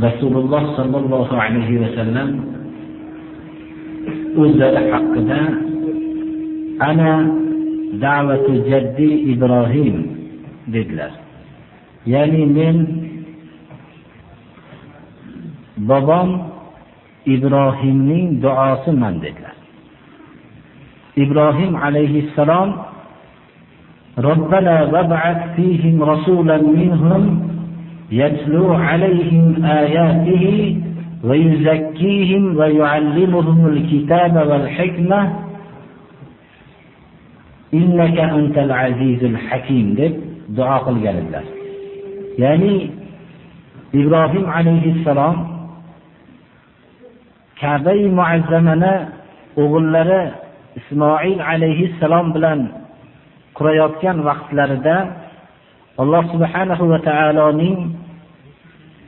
rasululloh sollallohu alayhi vasallam o'zlari haqida ana da'vatu jaddi ibrohim dedilar ya'ni men bobom ibrohimning duosiman dedilar ibrohim alayhissalom ربنا وابعث فيهم رسولا منهم يتلو عليهم آياته ويزكيهم ويعلمهم الكتاب والحكمة إنك أنت العزيز الحكيم deb duo qilgan edilar ya'ni ibrohim alayhissalom kabai muazzamani o'g'illari ismoil alayhissalom bilan qurayotgan vaqtlarida alloh subhanahu va taoloning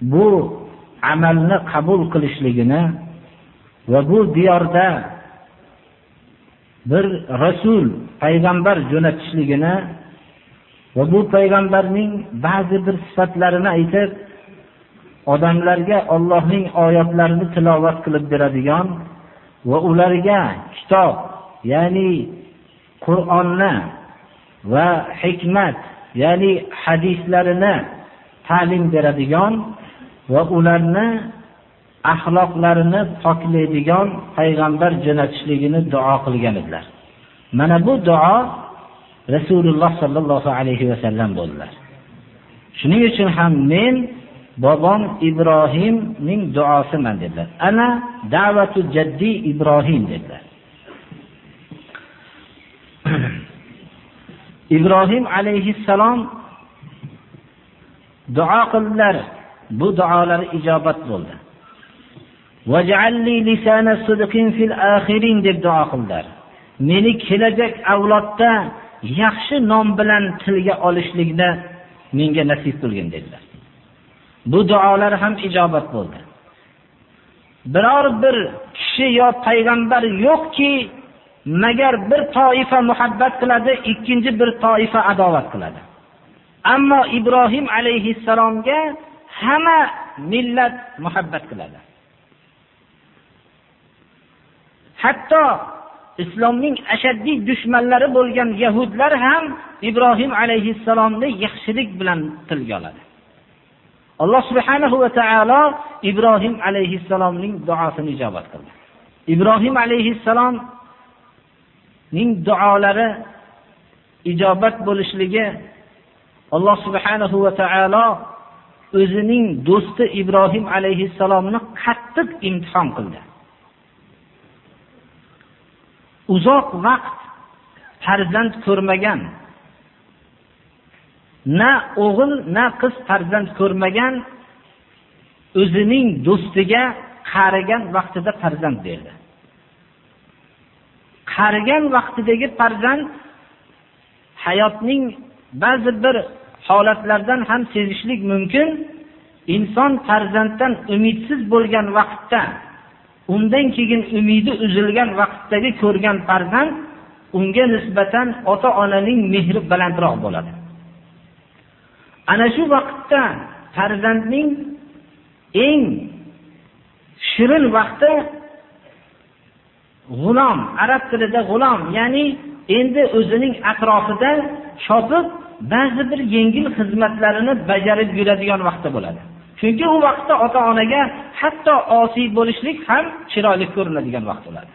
bu amalni qabul qilishligini va bu diyorda bir rasul payg'ambar jo'natishligini va bu payg'ambarning ba'zi bir sifatlarini aytib odamlarga Allohning oyatlarini tilovat qilib beradigan va ularga kitob ya'ni Qur'onni va hikmat ya'ni hadislarini ta'lim beradigan va ularni axloqlarini poklaydigan payg'ambar jo'natishligini duo qilgan edilar. Mana bu duo rasululloh sollallohu alayhi vasallam bo'ldilar. Shuning uchun ham men bobom ibrohimning duosiman dedilar. Ana da'vatu jaddi ibrohim dedilar. Ibrohim alayhissalom duo qildilar. Bu duolari ijobat bo'ldi. Vaj'alli lisana sidqin fil akhirin deb duo qildilar. Meni kelajak avlodda yaxshi nom bilan tilga olishlikni menga nasib qilgin dedilar. Bu duolar ham ijobat bo'ldi. Biror bir kishi yo payg'ambar yo'qki magar bir toifa muhabbat qiladi ikkinchi bir toifa adovat qiladi. Ammo ibrohim alayhissalomga hamma millat muhabbat qiladi. Hatto islomning ashaddiy dushmanlari bo'lgan yahudlar ham ibrohim alayhissalomni yaxshilik bilan tilga oladi. Alloh subhanahu va taolo ibrohim alayhissalomning duosini ijobat qildi. Ibrohim alayhissalom ning duolari ijobat bo'lishligi alloh subhanahu va taolo o'zining do'sti ibrohim alayhissalomni qattiq imtihon qildi. Uzoq vaqt farzand ko'rmagan na o'g'il na qiz farzand ko'rmagan o'zining do'stiga qarigan vaqtida farzand berdi. Qarigan vaqtidagi farzand hayotning ba'zi bir holatlardan ham sezishlik mumkin. Inson farzanddan umidsiz bo'lgan vaqtda undan keyin umidi uzilgan vaqtdagi ko'rgan farzand unga nisbatan ota onaning mehri balandroq bo'ladi. Ana shu vaqtda farzandning eng shirin vaqti g'ulom arab tilida g'ulom ya'ni endi o'zining atrofida chopib ba'zi bir yengil xizmatlarini bajarib yuradigan vaqti bo'ladi. Chunki u vaqtda ota onaga hatto osiy bo'lishlik ham chiroyli ko'rinadigan vaqt bo'ladi.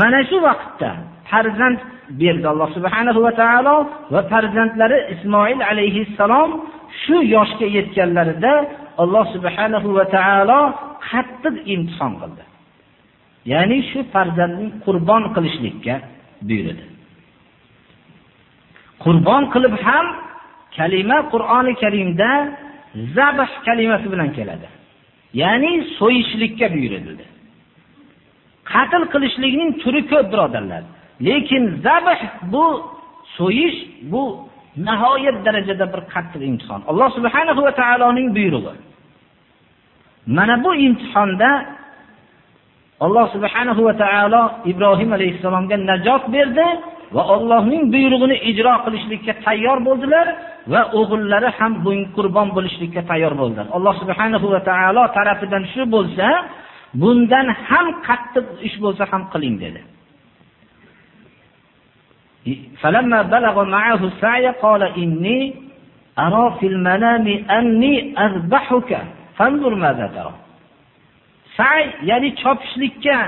Mana shu vaqtda farzand berdi alloh subhanahu va taolo va farzandlari ismoil alayhissalom shu yoshga yetganlarida alloh subhanahu va taolo qattiq imtihon qildi. Ya'ni shu farzandni qurbon qilishlikka buyurdi. Qurbon qilib ham kalima qur'oni karimda zabh kalimasi bilan keladi. Ya'ni so'yishlikka buyurildi. Qatl qilishlikning turi ko'p birodarlar. Lekin zabh bu so'yish bu nihoyat darajada bir qattiq imtihon. Alloh subhanahu va taoloning buyrug'i. Mana bu imtihonda alloh subhanahu va taolo ibrohim alayhisalomga najot berdi va Allohning buyrug'ini ijro qilishlikka tayyor bo'ldilar va o'g'illari ham bunga qurbon bo'lishlikka tayyor bo'ldilar. Alloh subhanahu va taolo tarafidan shu bo'lsa, bundan ham qattiq ish bo'lsa ham qiling dedi. فلما بلغ معه السعي قال إني أرى في المنام أني أذبحك فانظر ماذا ترى سعي يعني chopishlikka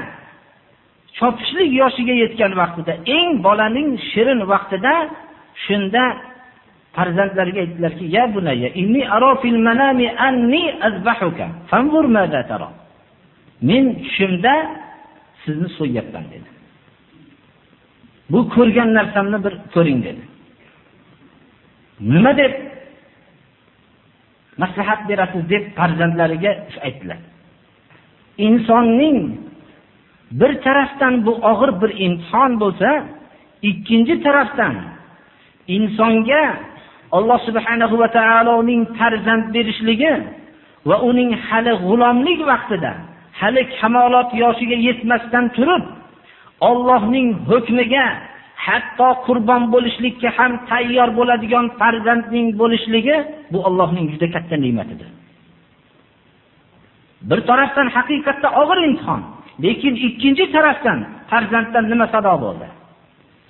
chopishlik yoshiga yetgan vaqtida eng bolaning shirin vaqtida shunda farzandlariga aytdilarki ya bunayya inni aro fil manami anni azbahuka fanzur madha tara. Men tushimda sizni so'yyapman dedi. Bu ko'rgan narsamni bir ko'ring dedi. Nima deb maslahat berasiz? deb farzandlariga aytdilar. Insonning bir tarafdan bu og'ir bir imtihon bo'lsa ikkinchi tarafdan insonga alloh subhanahu va taoloning farzand berishligi va uning hali g'ulomlik vaqtida hali kamolot yoshiga yetmasdan turib Allohning hukmiga hatto qurbon bo'lishlikka ham tayyor bo'ladigan farzandning bo'lishligi bu Allohning juda katta ne'matidir. Bir tarafdan haqiqatda og'ir imtihon, lekin ikkinchi tarafdan farzanddan nima sado bo'ldi?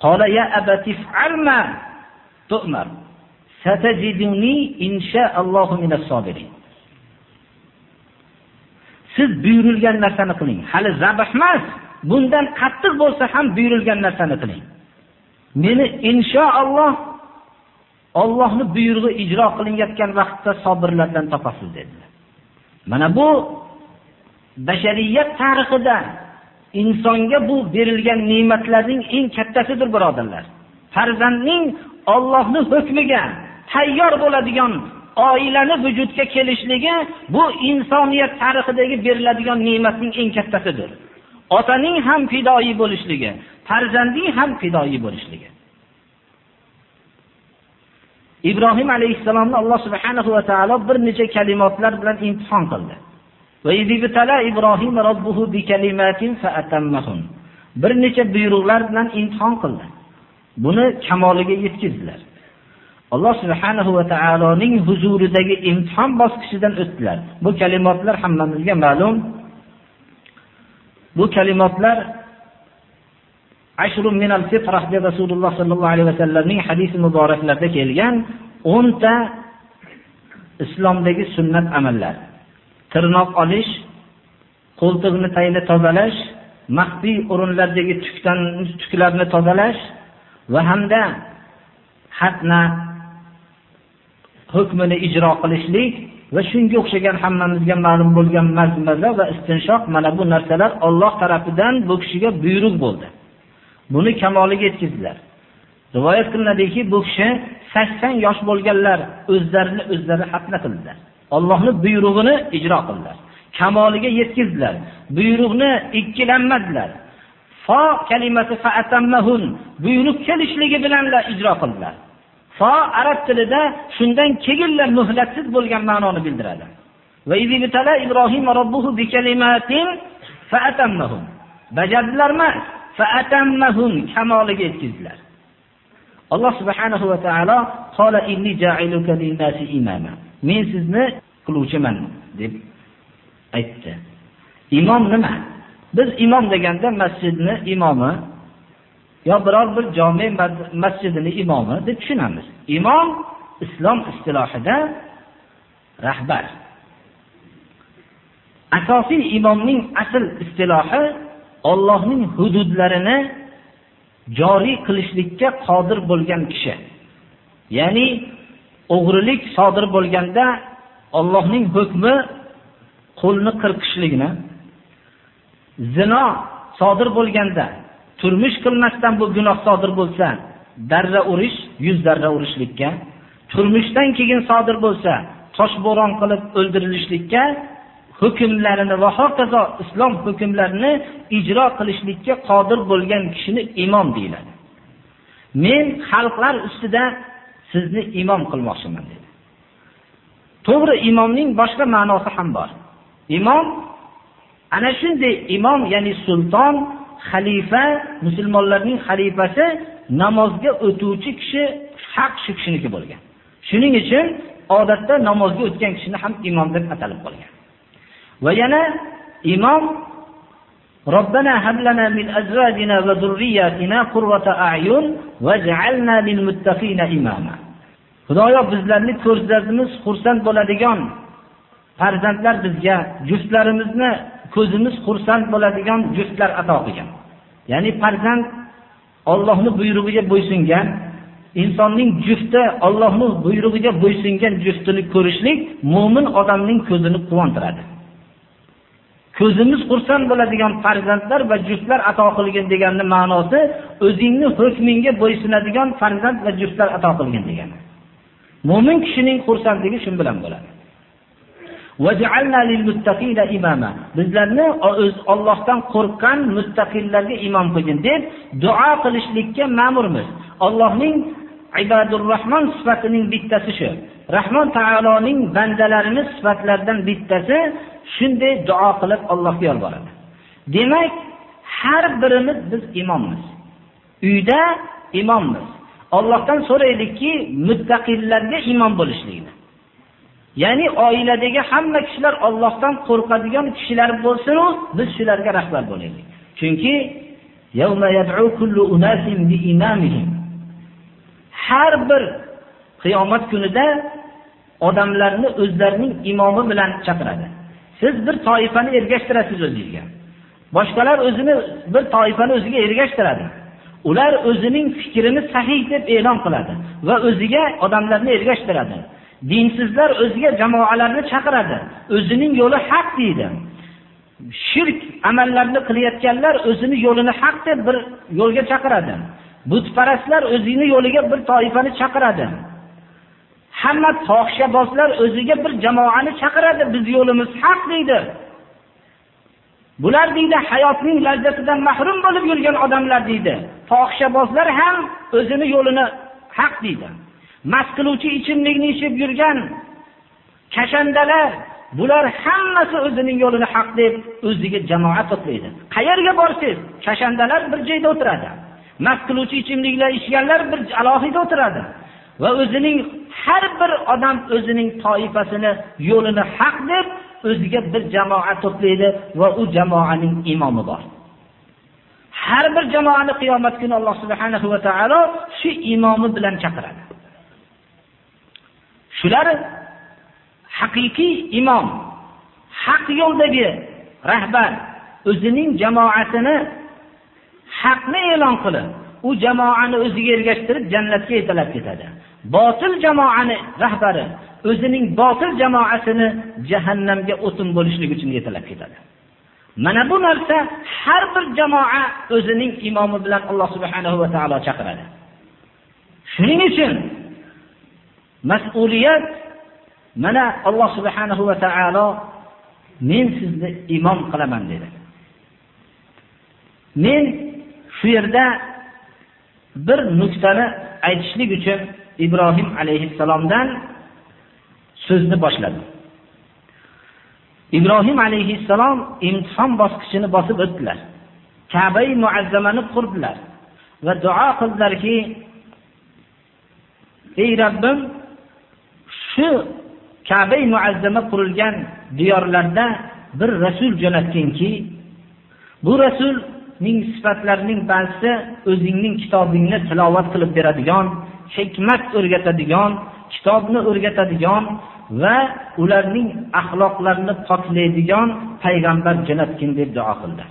Qola ya abati fa'alma tu'mar. Satajiduni inshaallohu minas sobirin. Siz buyurilgan narsani qiling. Hali zabh emas bundan qattiq bo'lsa ham buyurilgan narsani qiling. Meni inshaalloh Allohning buyrug'i ijro qilinayotgan vaqtda sabrlardan topasiz dedilar. Mana bu bashariyat tarixida insonga bu berilgan ne'matlarning eng kattasidir birodarlar. Farzandning Allohning hukmiga tayyor bo'ladigan oilani vujudga kelishligi bu insoniyat tarixidagi beriladigan ne'matning eng kattasidir. Otaning ham fidoyi bo'lishligi farzandning ham fidoyi bo'lishligi. Ibrohim alayhissalomni alloh subhanahu va taolo bir necha kalimatlar bilan imtihon qildi. Bir necha buyruqlar bilan imtihon qildi. Buni kamoliga yetkazdilar alloh subhanahu va taoloning huzuridagi imtihon bosqichidan o'tdilar. Bu kalimatlar hammamizga ma'lum. Bu kalimatlar ashrun minal fitrah deb rasululloh sollallohu alayhi vasallamning hadisi muboraklarida kelgan o'nta islomdagi sunnat amallari. Tirnoq olish qo'ltiqni tayinda tozalash maxfiy o'rinlardagi tukdan tuklarni tozalash va hamda xatna hukmini ijro qilishlik va shunga o'xshagan hammamizga ma'lum bo'lgan mazmaza va istinshoq mana bu narsalar Alloh tarafidan bu kishiga buyruq bo'ldi. Buni kamoliga yetkazdilar. Rivoyat qilinadiki, bu kishi 80 yosh bo'lganlar o'zlarini o'zlari xatna qildilar. Allohning buyrug'ini ijro qildilar. Kamoliga yetkizdilar. Buyruqni ikkilanmadilar. Fa kalimasi fa'atammahun buyruq kelishligi bilan ijro qildilar. Fa arab tilida shundan keyinlar muhlatsiz bo'lgan ma'noni bildiradi. Va izibtala Ibrohim robbuhu bi kalimatin fa'atammahun. Bajardilarmi? Fa'atammahun kamoliga yetkizdilar. Alloh subhanahu va taolo qala inni ja'iluka lin-nasi imama. Men sizni qiluvchiman deb aytdi. Imom nima? Biz imom deganda masjidni imomi yo biror bir jome masjidini imomi deb tushunamiz. Imom islom istilohida rahbar. Asosiy imomning asl istilohi Allohning hududlarini joriy qilishlikka qodir bo'lgan kishi. Ya'ni o'g'rilik sodir bo'lganda Allohning hukmi qo'lni qirqishligini, zino sodir bo'lganda turmush qilmasdan bu gunoh sodir bo'lsa, darra urish, yuz darra urishlikka, turmushdan keyin sodir bo'lsa, toshbo'ron qilib o'ldirilishlikka hukmlarini va hokazo islom hukmlarini ijro qilishlikka qodir bo'lgan kishini imom deyiladi. Men xalqlar ustida sizni imom qilmoqchiman dedi. To'g'ri imomning boshqa ma'nosi ham bor. Imom ana shunday imom ya'ni sulton xalifa musulmonlarning xalifasi namozga o'tuvchi kishi haq shu kishiniki bo'lgan. Shuning uchun odatda namozga o'tgan kishini ham imom deb atalib qolgan. Va yana imom ربنا هب لنا من أزواجنا وذرياتنا قرة أعين واجعلنا للمتقين إماما Xudoyo bizlarni ko'zlarimiz xursand bo'ladigan farzandlar bizga juftlarimizni ko'zimiz xursand bo'ladigan juftlar ato qilgan. Ya'ni farzand Allohning buyrug'iga bo'ysungan, insonning jufti Allohning buyrug'iga bo'ysungan juftini ko'rishlik mo'min odamning ko'zini quvontiradi. Ko'zimiz xursand bo'ladigan farzandlar va juftlar ato qilgin deganni ma'nosi o'zingni hukmingga bo'ysunadigan farzand va juftlar ato qilgin degani. Mo'min kishining xursandligi shu bilan bo'ladi. Bizlarni o'z Allohdan qo'rqqan muttaqillarga imom qilgin deb duo qilishlikka ma'murmiz. Allohning ibadur rahmon sifatining bittasi shu. Rahmon taoloning bandalarini sifatlaridan bittasi shunday duo qilib Allohga yolboradi. Demak har birimiz biz imommiz. Uyda imommiz. Allohdan so'raylikki muttaqillarga imom bo'lishlikni. Ya'ni oiladagi hamma kishilar Allohdan qo'rqadigan kishilar bo'lsin, biz shularga rahbar bo'laylik. Chunki har bir qiyomat kunida odamlarni o'zlarining imomi bilan chaqiradi. Siz bir toifani ergashtirasiz o'zingizga boshqalar o'zini bir toifani o'ziga ergashtiradi. Ular o'zining fikrini sahih deb e'lon qiladi va o'ziga odamlarni ergashtiradi. Dinsizlar o'ziga jamoalarni chaqiradi. O'zining yo'li haq deydi. Shirk amallarni qilayotganlar o'zini yo'lini haq deb bir yo'lga chaqiradi. Butparastlar o'zini yo'liga bir toifani chaqiradi. Hamma fohishabozlar o'ziga bir jamoani chaqiradi. Biz yo'limiz haq deydi. Bular deydi hayotning lazzatidan mahrum bo'lib yurgan odamlar deydi. Fohishabozlar ham o'zini yo'lini haq deydi. Mast qiluvchi ichimlikni ichib yurgan kashandalar bular hammasi o'zining yo'lini haq deb o'ziga jamoa to'playdi. Qayerga borsangiz kashandalar bir joyda o'tiradi. Mast qiluvchi ichimliklar ichganlar bir alohida o'tiradi. Va o'zining har bir odam o'zining toifasini yo'lini haq deb o'ziga bir jamoa to'playdi va u jamoaning imomi bor. Har bir jamoani qiyomat kuni alloh subhanahu va taolo shu imomi bilan chaqiradi. Shular haqiqiy imom haq yo'ldagi rahbar o'zining jamoatini haqni e'lon qilib u jamoani o'ziga ergashtirib jannatga yetalab ketadi. Botil jamoani rahbari o'zining botil jamoasini jahannamga o'tin bo'lishlik uchun yetalab ketadi. Mana bu narsa har bir jamoa o'zining imomi bilan alloh subhanahu va taolo chaqiradi. Shuning uchun mas'uliyat mana alloh subhanahu va taolo men sizni imom qilaman dedi. Men shu yerda bir nuqtani aytishlik uchun ibrohim alayhissalomdan so'zni boshladi. Ibrohim alayhissalom imtihon bosqichini bosib o'tdilar. Kabai muazzamani qurdilar va duo qildilarki ey Rabbim, shu kabai muazzama qurilgan diyorlarda bir rasul jo'natginki bu rasul ning sifatlarining ba'zisi o'zingning kitobingni tilovat qilib beradigan hikmat o'rgatadigan kitobni o'rgatadigan va ularning axloqlarini poklaydigan payg'ambar jo'natgin deb duo qildi.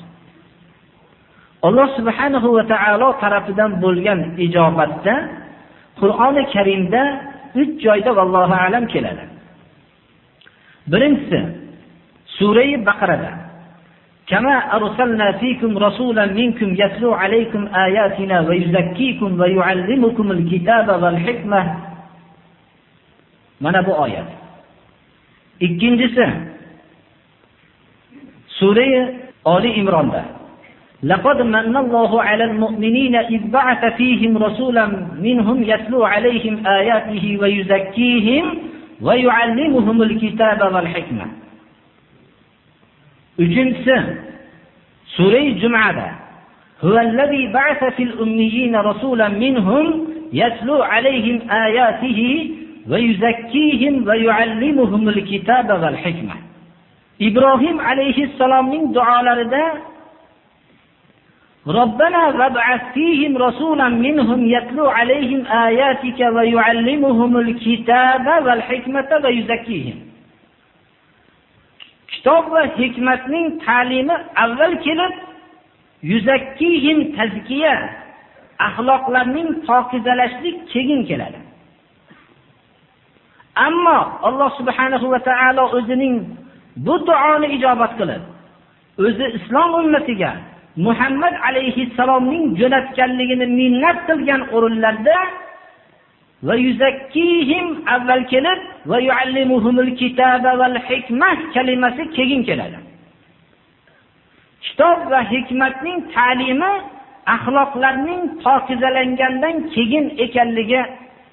Alloh subhanahu va taolo tarafidan bo'lgan ijobatda qur'oni karimda 3 joyda vallohu alam keladi. Birinchisi surai baqarada. كما أرسلنا فيكم رسولا منكم يتلو عليكم آياتنا ويزكيكم ويعلمكم الكتاب والحكمة. Mana bu oyat ikkinchisi sura oli imronda لقد من الله على المؤمنين إذ بعث فيهم رسولا منهم يتلو عليهم آياته ويزكيهم ويعلمهم الكتاب والحكمة. uchinchisi suray jumada huvallazi ba'sa fil ummiyina rasulan minhum yatlu alayhim ayatihi va yuzakkihim va yuallimuhumul kitaba val hikma ibrohim alayhissalomning duolarida ربنا وابعث فيهم رسولا منهم يتلو عليهم آياتك ويعلمهم الكتاب والحكمة ويزكيهم kitob va hikmatning ta'limi avval kelib yuzakkihim tazkiya axloqlarning pokizalashlik keyin keladi. Ammo alloh subhanahu va taolo o'zining bu duoni ijobat qilib o'zi islom ummatiga muhammad alayhissalomning jo'natganligini minnat qilgan o'rinlarda va yuzakkihim avval kelib va yuallimuhumul kitaba val hikmah kalimasi keyin keladi. Kitob va hikmatning ta'limi axloqlarning pokizalangandan keyin ekanligi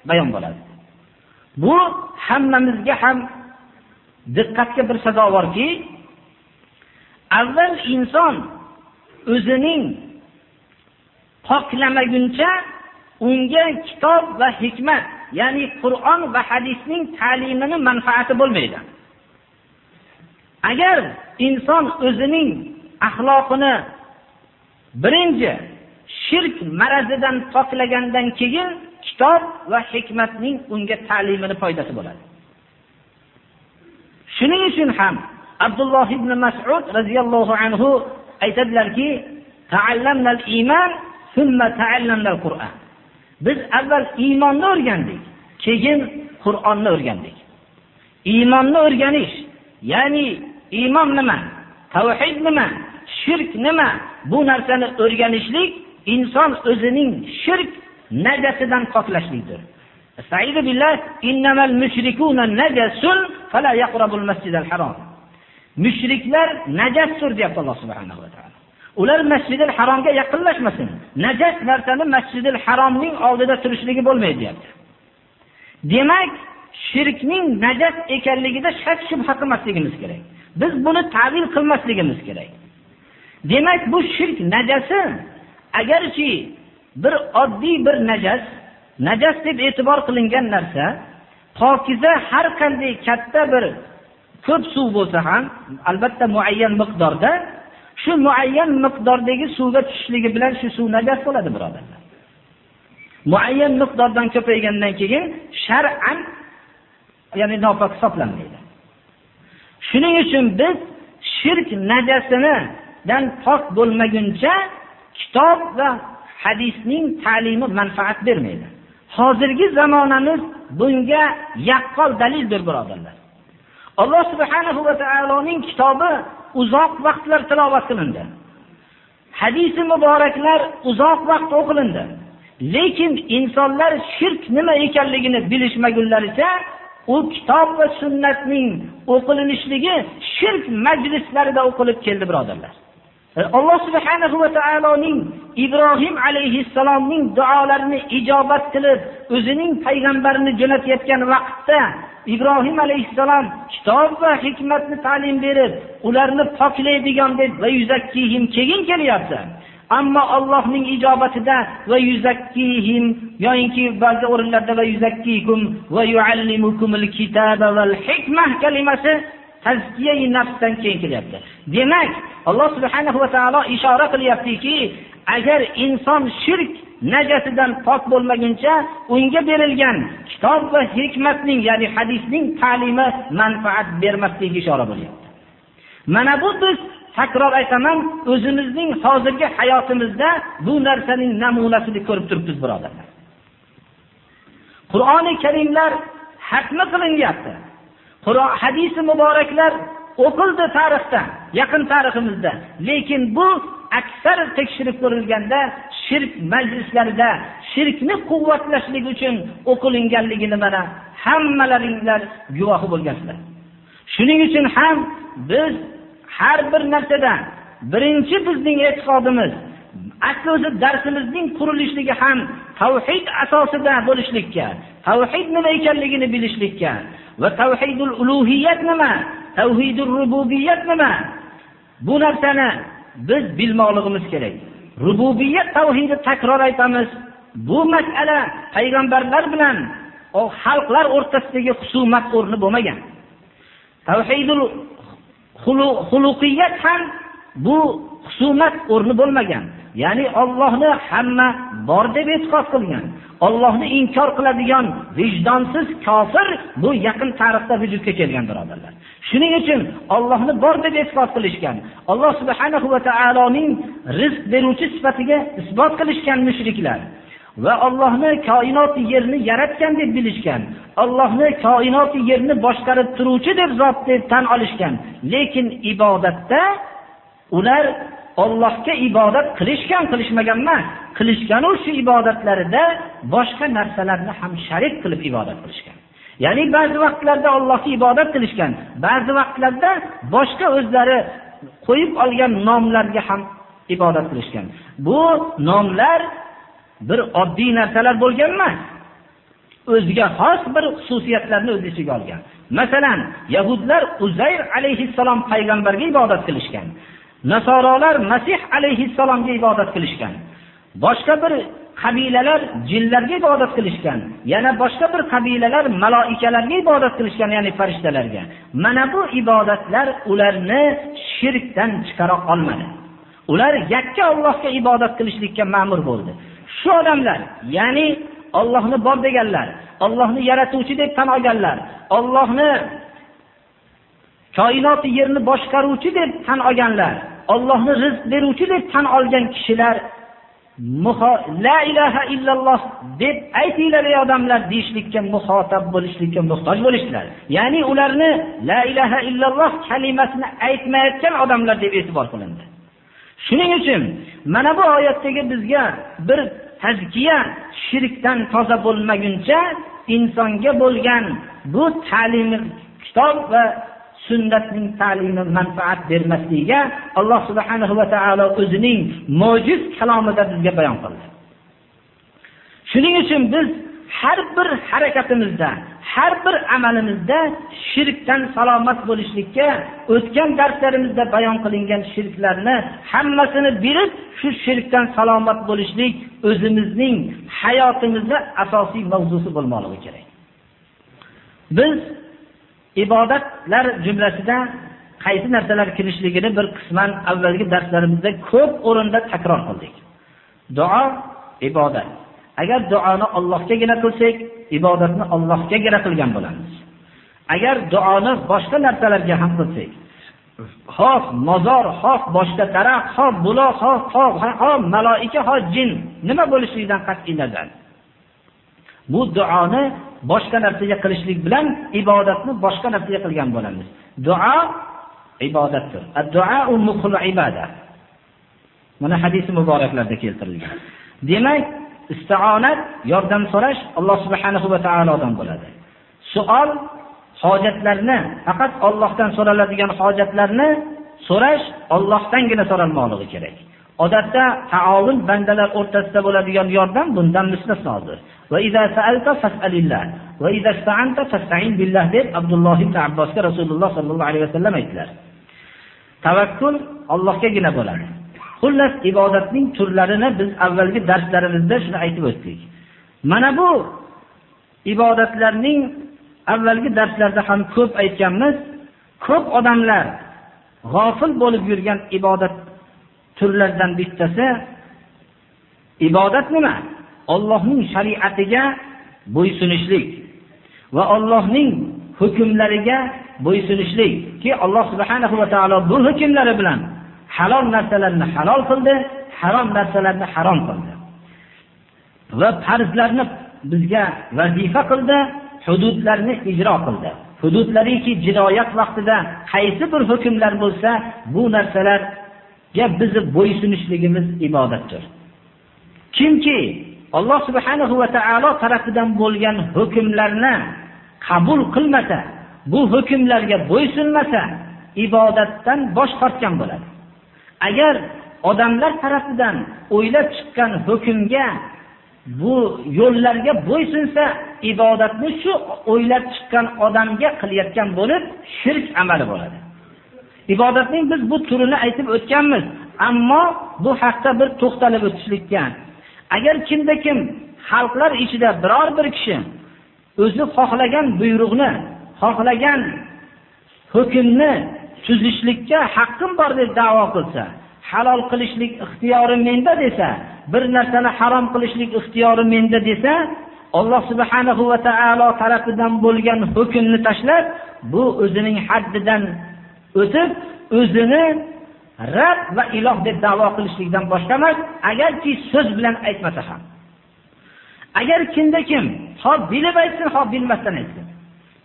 bayon bo'ladi. Bu hammamizga ham diqqatga bir sazovorki avval inson o'zining poklamaguncha unga kitob va hikmat ya'ni qur'on va hadisning ta'limini manfaati bo'lmaydi. Agar inson o'zining axloqini birinchi shirk marazidan poklagandan keyin kitob va hikmatning unga ta'limini foydasi bo'ladi. Shuning uchun ham abdulloh ibn masud roziyallohu anhu aytadilarki biz avval iymonni o'rgandik keyin qur'onni o'rgandik. Iymonni o'rganish ya'ni iymon nima tavhid nima shirk nima bu narsani o'rganishlik inson o'zining shirk najasidan poklashlikdir mushriklar najasdir deyapti alloh subhanahu va taolo ular masjidil haromga yaqinlashmasin. Najas narsani masjidil haromning oldida turishligi bo'lmaydi. Deyapti demak shirkning najas ekanligida shak shubha qilmasligimiz kerak. Biz buni tavil qilmasligimiz kerak. Demak bu shirk najasi agarchi bir oddiy bir najas najas deb e'tibor qilingan narsa pokiza har qanday katta bir ko'p suv bo'lsa ham albatta muayyan miqdorda shu muayyan miqdordagi suvga tushishligi bilan shu suv najas bo'ladi birodarlar. Muayyan miqdordan ko'paygandan keyin shar'an ya'ni nopok hisoblanmaydi. Shuning uchun biz shirk najasinidan pok bo'lmaguncha kitob va hadisning ta'limi manfaat bermaydi. Hozirgi zamonamiz bunga yaqqol dalildir birodarlar. Alloh subhanahu va taoloning kitobi uzoq vaqtlar tilovat qilindi. Hadisi muboraklar uzoq vaqt o'qilindi. Lekin insonlar shirk nima ekanligini bilishmagunlaricha u kitob va sunnatning o'qilinishligi shirk majlislarida o'qilib keldi birodarlar. E, alloh subhanahu va taoloning ibrohim alayhissalomning duolarini ijobat qilib o'zining payg'ambarini jo'natayotgan vaqtda ibrohim alayhissalom kitob va hikmatni ta'lim berib ularni poklaydigan deb va yuzakkihim keyin kelyapti. Ammo allohning ijobatida va yuzakkihim yoyinki ba'zi o'rinlarda va yuzakkikum va yuallimukumul kitaba val hikmah kalimasi tazkiyai nafsdan keyin kelyapti. Demak alloh subhanahu va taolo ishora qilyaptiki agar inson shirk najasidan pok bo'lmaguncha unga berilgan kitob va hikmatning ya'ni hadisning ta'limi manfaat bermasligiga ishora bo'lyapti. Mana bu biz takror aytaman o'zimizning hozirgi hayotimizda bu narsaning namunasini ko'rib turibmiz birodarlar. Qur'oni karimlar hatmi qilinyapti. Qur'on hadisi muboraklar o'qildi tarixda yaqin tariximizda. Lekin bu aksar tekshirib ko'rilganda shirk majlislarida shirkni quvvatlashlik uchun o'qilinganligini mana hammalaringlar guvohi bo'lgansizlar shuning uchun ham biz har bir narsada birinchi bizning e'tiqodimiz asli o'zi darsimizning qurilishligi ham tavhid asosida bo'lishlikka tavhid nima ekanligini bilishlikka va tavhidul ulug'iyat nima? Tavhidul rububiyat nima? Bu narsani biz bilmoqligimiz kerak. Rububiyat tavhidi takror aytamiz. Bu masala payg'ambarlar bilan xalqlar o'rtasidagi husumat o'rni bo'lmagan. Tavhidul xuluqiyat ham bu husumat o'rni bo'lmagan. Ya'ni ollohni hamma bor deb e'tiqod qilgan. Ollohni inkor qiladigan vijdonsiz kofir bu yaqin tarixda vujudga kelgan birodarlar. Shuning uchun ollohni bor deb e'tiqod qilishgan alloh subhanahu va taoloning rizq beruvchi sifatiga isbot qilishgan mushriklar va ollohni koinoti yerni yaratgan deb bilishgan ollohni koinoti yerni boshqarib turuvchi deb zot deb tan olishgan. Lekin ibodatda ular Allohga ibodat qilishgan qilishmagan emas u shu ibodatlarida boshqa narsalarni ham sharik qilib ibodat qilishgan. Ya'ni ba'zi vaqtlarda allohga ibodat qilishgan ba'zi vaqtlarda boshqa o'zlari qo'yib olgan nomlarga ham ibodat qilishgan. Bu nomlar bir oddiy narsalar bo'lgan emas o'ziga xos bir xususiyatlarni o'z ichiga olgan. Masalan yahudlar uzayr alayhissalom payg'ambarga ibodat qilishgan. Nasorolar masih alayhissalomga ibodat qilishgan. Boshqa bir qabilalar jinlarga ibodat qilishgan. Yana boshqa bir qabilalar maloikalarga ibodat qilishgan ya'ni farishtalarga. Mana bu ibodatlar ularni shirkdan chiqara olmadi. Ular yakka Allohga ibodat qilishlikka ma'mur bo'ldi. Shu odamlar ya'ni Allohni bor deganlar Allohni yaratuvchi deb tan olganlar Allohni koinoti yerni boshqaruvchi deb tan olganlar ollohni rizq beruvchi deb tan olgan kishilar la ilaha illalloh deb aytinglar ey odamlar deyishlikka muhotab bo'lishlikka muhtoj bo'lishdilar. Ya'ni ularni la ilaha illalloh kalimasini aytmayotgan odamlar deb e'tibor qilindi. Shuning uchun mana bu oyatdagi bizga bir tazkiya shirkdan toza bo'lmaguncha insonga bo'lgan bu ta'limi kitob va sunnatning ta'limi manfaat bermasligiga alloh subhanahu va taolo o'zining mo'jiz kalomida bizga bayon qildi. Shuning uchun biz har bir harakatimizda har bir amalimizda shirkdan salomat bo'lishlikka o'tgan darslarimizda bayon qilingan shirklarni hammasini bilib shu shirkdan salomat bo'lishlik o'zimizning hayotimizda asosiy mavzusi bo'lmoqligi kerak. Biz ibodatlar jumlasida qaysi narsalar kirishligini bir qisman avvalgi darslarimizda ko'p o'rinda takror qildik. Duo ibodat. Agar duoni ollohgagina qilsak ibodatni ollohgagina qilgan bo'lamiz. Agar duoni boshqa narsalarga ham qilsak xoh mozor xoh boshqa daraxt xoh buloq xoh tog' xoh maloika xoh jin nima bo'lishligidan qat'iy nazar. Bu duoni boshqa narsaga qilishlik bilan ibodatni boshqa narsaga qilgan bo'lamiz. Duo ibodatdir. Mana hadis muboraklarda keltirilgan. Demak isti'onat yordam so'rash alloh subhanahu va taolodan bo'ladi. Suol hojatlarni faqat Allohdan so'raladigan hojatlarni so'rash Allohdangina so'ralmoqligi kerak. Odatda taovun bandalar o'rtasida bo'ladigan yordam bundan mustasnodir deb abdulloh ibn abbosga rasululloh sollallohu alayhi vasallam aytdilar. Tavakkul Allohgagina bo'ladi. Xullas ibodatning turlarini biz avvalgi darslarimizda shuni aytib o'tdik. Mana bu ibodatlarning avvalgi darslarda ham ko'p aytganmiz ko'p odamlar g'ofil bo'lib yurgan ibodat turlardan bittasi ibodat nima? Allohning shariatiga bo'ysunishlik va Allohning hukmlariga bo'ysunishlikki alloh subhanahu va taolo bu hukmlari bilan halol narsalarni halol qildi harom narsalarni harom qildi. Va farzlarni bizga vazifa qildi hududlarni ijro qildi. Hududlariki jinoyat vaqtida qaysi bir hukmlar bo'lsa bu narsalar gap bizni bo'ysunishligimiz ibodatdir. Kimki alloh subhanahu va taolo tarafidan bo'lgan hukmlarni qabul qilmasa bu hukmlarga bo'ysunmasa ibodatdan bosh tortgan bo'ladi. Agar odamlar tarafidan o'ylab chiqqan hukmga bu yo'llarga bo'ysunsa ibodatni shu o'ylab chiqqan odamga qilayotgan bo'lib shirk amali bo'ladi. Ibodatning biz bu turini aytib o'tganmiz ammo bu haqda bir to'xtalib o'tishlikka. Agar kimda kim xalqlar ichida biror bir kishi o'zi xohlagan buyruqni xohlagan hukmni tuzishlikka haqqim bor deb da'vo qilsa halol qilishlik ixtiyori menda desa bir narsani harom qilishlik ixtiyori menda desa alloh subhanahu va taolo tarafidan bo'lgan hukmni tashlab bu o'zining haddidan o'tib o'zini rab va iloh deb da'vo qilishlikdan boshqa emas agarki so'z bilan aytmasa ham. Agar kimda kim ho bilib aytsin ho bilmasdan aytsin.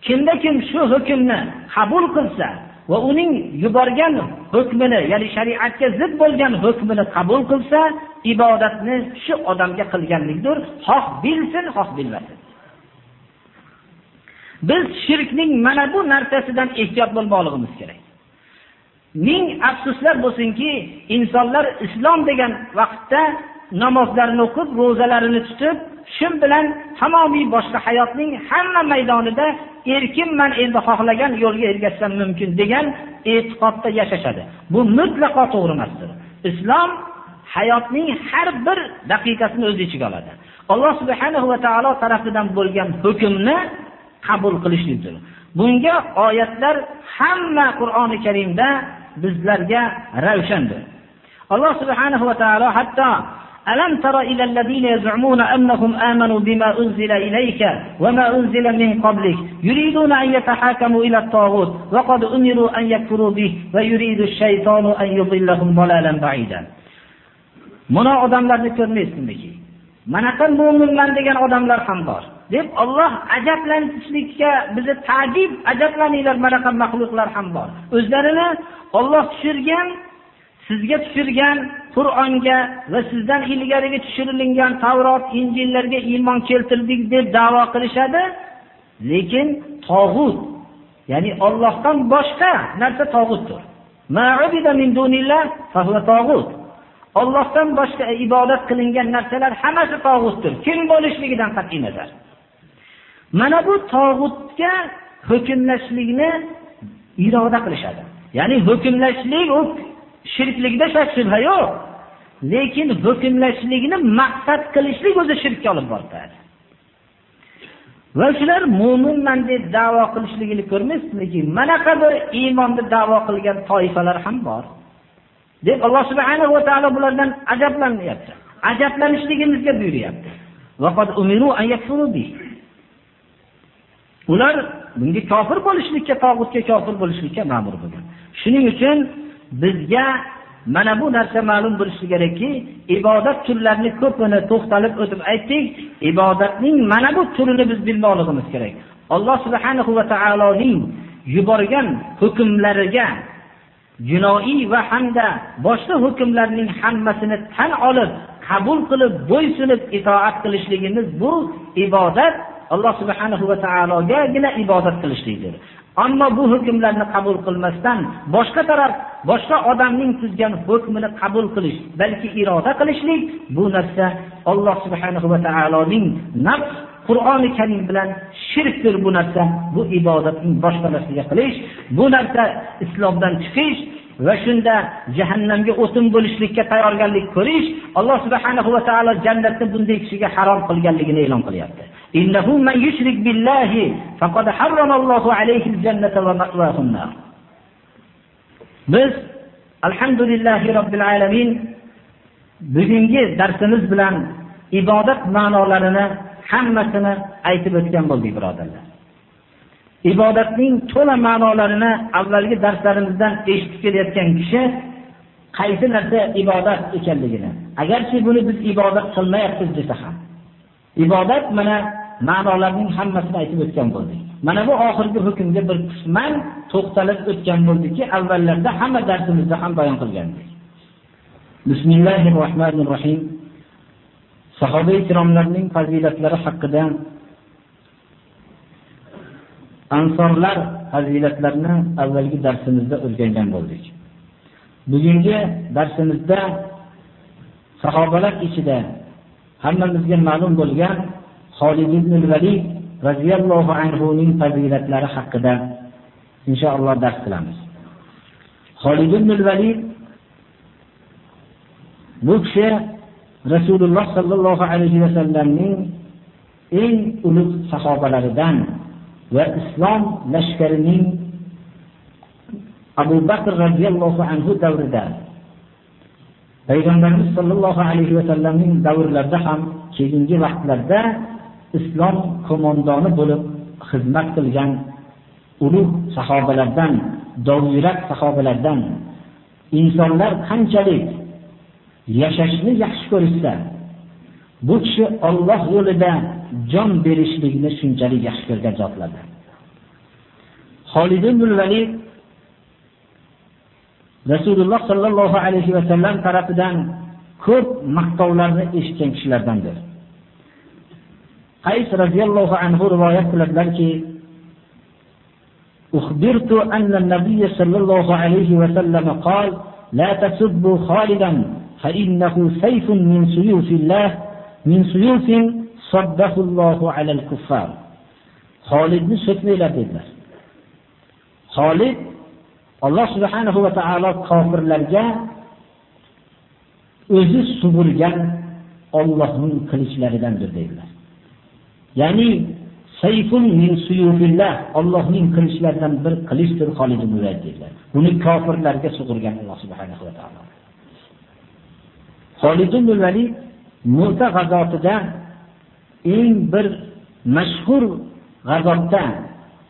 Kimda kim shu hukmni qabul qilsa va uning yuborgan hukmini ya'ni shariatga zid bo'lgan hukmini qabul qilsa ibodatni shu odamga qilganlikdir. Xoh bilsin xoh bilmasin. Biz shirkning mana bu narsasidan ehtiyot bo'lmoqligimiz kerak. Ming afsuslar bo'lsinki insonlar islom degan vaqtda namozlarini o'qib ro'zalarini tutib shu bilan tamomiy boshqa hayotning hamma maydonida erkinman endi xohlagan yo'lga ergashsam mumkin degan e'tiqodda yashashadi. Bu mutlaqo to'g'ri emasdir islom hayotning har bir daqiqasini o'z ichiga oladi. Alloh subhanahu va taolo tarafidan bo'lgan hukmni qabul qilishlikdir bunga oyatlar hamma qur'oni karimda bizlarga ravshandir alloh subhanahu va taolo hatto ألم تر إلى الذين يزعمون أنهم آمنوا بما أنزل إليك وما أنزل من قبلك يريدون أن يتحاكموا إلى الطاغوت وقد أمروا أن يكفروا به ويريد الشيطان أن يضلهم ضلالا بعيدا mana odamlarni ko'rmaysizmiki manaqa mo'minman degan odamlar ham bor Deb olloh ajablanishlikka bizni tajib ajablaninglar manaqa maxluqlar ham bor. O'zlarini olloh tushirgan sizga tushirgan qur'onga va sizdan ilgarigi tushirilgan tavrot injillarga iymon keltirdik deb da'vo qilishadi. Lekin tog'ut ya'ni ollohdan boshqa narsa tog'utdir. Ollohdan boshqa ibodat qilingan narsalar hammasi tog'utdir. Kim bo'lishligidan qat'iy nazar. Mana bu tog'utga hukmlashlikni iroda qilishadi. Ya'ni hukmlashlik u shirklikda shak shubha yo'q. Lekin hukmlashlikni maqsad qilishlik o'zi shirkka olib boradi va shular mu'minman deb davo qilishligini ko'rmaysizmi? manaqa bir iymonni davo qilgan toifalar ham bor. Deb alloh subhanahu va taolo bulardan ajablanyapti ajablanishligimizga buyuryapti. Ular bunga kofir bo'lishlikka tog'utga kofir bo'lishlikka ma'mur bo'lgan. Shuning uchun bizga mana bu narsa ma'lum bo'lishi kerakki ibodat turlarini ko'pini to'xtalib o'tib aytdik ibodatning mana bu turini biz bilmoqligimiz kerak. Alloh subhanahu va taoloning yuborgan hukmlariga jinoiy va hamda boshqa hukmlarning hammasini tan olib qabul qilib bo'ysunib itoat qilishligimiz bu ibodat alloh subhanahu va taologagina ibodat qilishlikdir ammo bu hukmlarni qabul qilmasdan boshqa taraf boshqa odamning tuzgan hukmini qabul qilish balki iroda qilishlik bu narsa alloh subhanahu va taoloning nafs qur'oni karim bilan shirkdir bu narsa bu ibodatning boshqa narsaga qilish bu narsa islomdan chiqish va shunda jahannamga o'tin bo'lishlikka tayyorgarlik ko'rish alloh subhanahu va taolo jannatni bunday kishiga harom qilganligini e'lon qilyapti. إنه من يشرك بالله فقد حرم الله عليه الجنة ومأواه النار biz alhamdulillahi robbil alamin bugungi darsimiz bilan ibodat ma'nolarini hammasini aytib o'tgan bo'ldik birodarlar ibodatning to'la ma'nolarini avvalgi darslarimizdan eshitib kelayotgan kishi qaysi narsa ibodat ekanligini agarchi buni biz ibodat qilmayapmiz desa ham ibodat mana ma'nolarning hammasini aytib o'tgan bo'ldik mana bu oxirgi hukmga bir qisman to'xtalib o'tgan bo'ldikki avvallarda hamma darsimizda ham bayon qilgandik Bismillahirrohmanirrohim. Sahobai sahoba ikromlarning fazilatlari haqida ansorlar fazilatlarini avvalgi darsimizda o'rgangan bo'ldik. Bugungi darsimizda sahobalar ichida hammamizga ma'lum bo'lgan Xolid ibn Valid radhiyallohu anhu ning fazilatlari haqida inshaalloh dars qilamiz. Xolid ibn Valid bu kishi Rasululloh sallallohu alayhi vasallamning eng ulug' sahobalaridan va islom lashkarining Abu Bakr radhiyallohu anhu davrida payg'ambarimiz sollallohu alayhi vasallamning davrlarida ham keyingi vaqtlarda islom qo'mondoni bo'lib xizmat qilgan ulug' sahobalardan, dovyurak sahobalardan insonlar qanchalik yashashni yaxshi ko'rishsa, bu kishi Alloh yo'lida jon berishlikni shunchalik yaxshi ko'rgan zotlardan. Xolid ibn Valid Rasululloh sallallohu alayhi va sallam tarafidan ko'p maqtovlarni eshitgan kishilardandir. Qays radhiyallohu anhu rivoyat qiladilarki, أخبرت أن النبي صلى الله عليه وسلم قال لا تسبوا خالدا فإنه سيف من سيوف الله من سيوف صده الله على الكفار Xolidni so'kmanglar dedilar. Xolid Alloh subhanahu va taolo kofirlarga o'zi sug'urgan Allohning qilichlaridandir dedilar. Ya'ni sayfun min suyufillah Allohning qilichlaridan bir qilichdir Xolid ibn Valid dedilar. Buni kofirlarga sug'urgan Alloh subhanahu va taolo. Xolid ibn Valid Mu'ta g'azotida eng bir mashhur g'azotda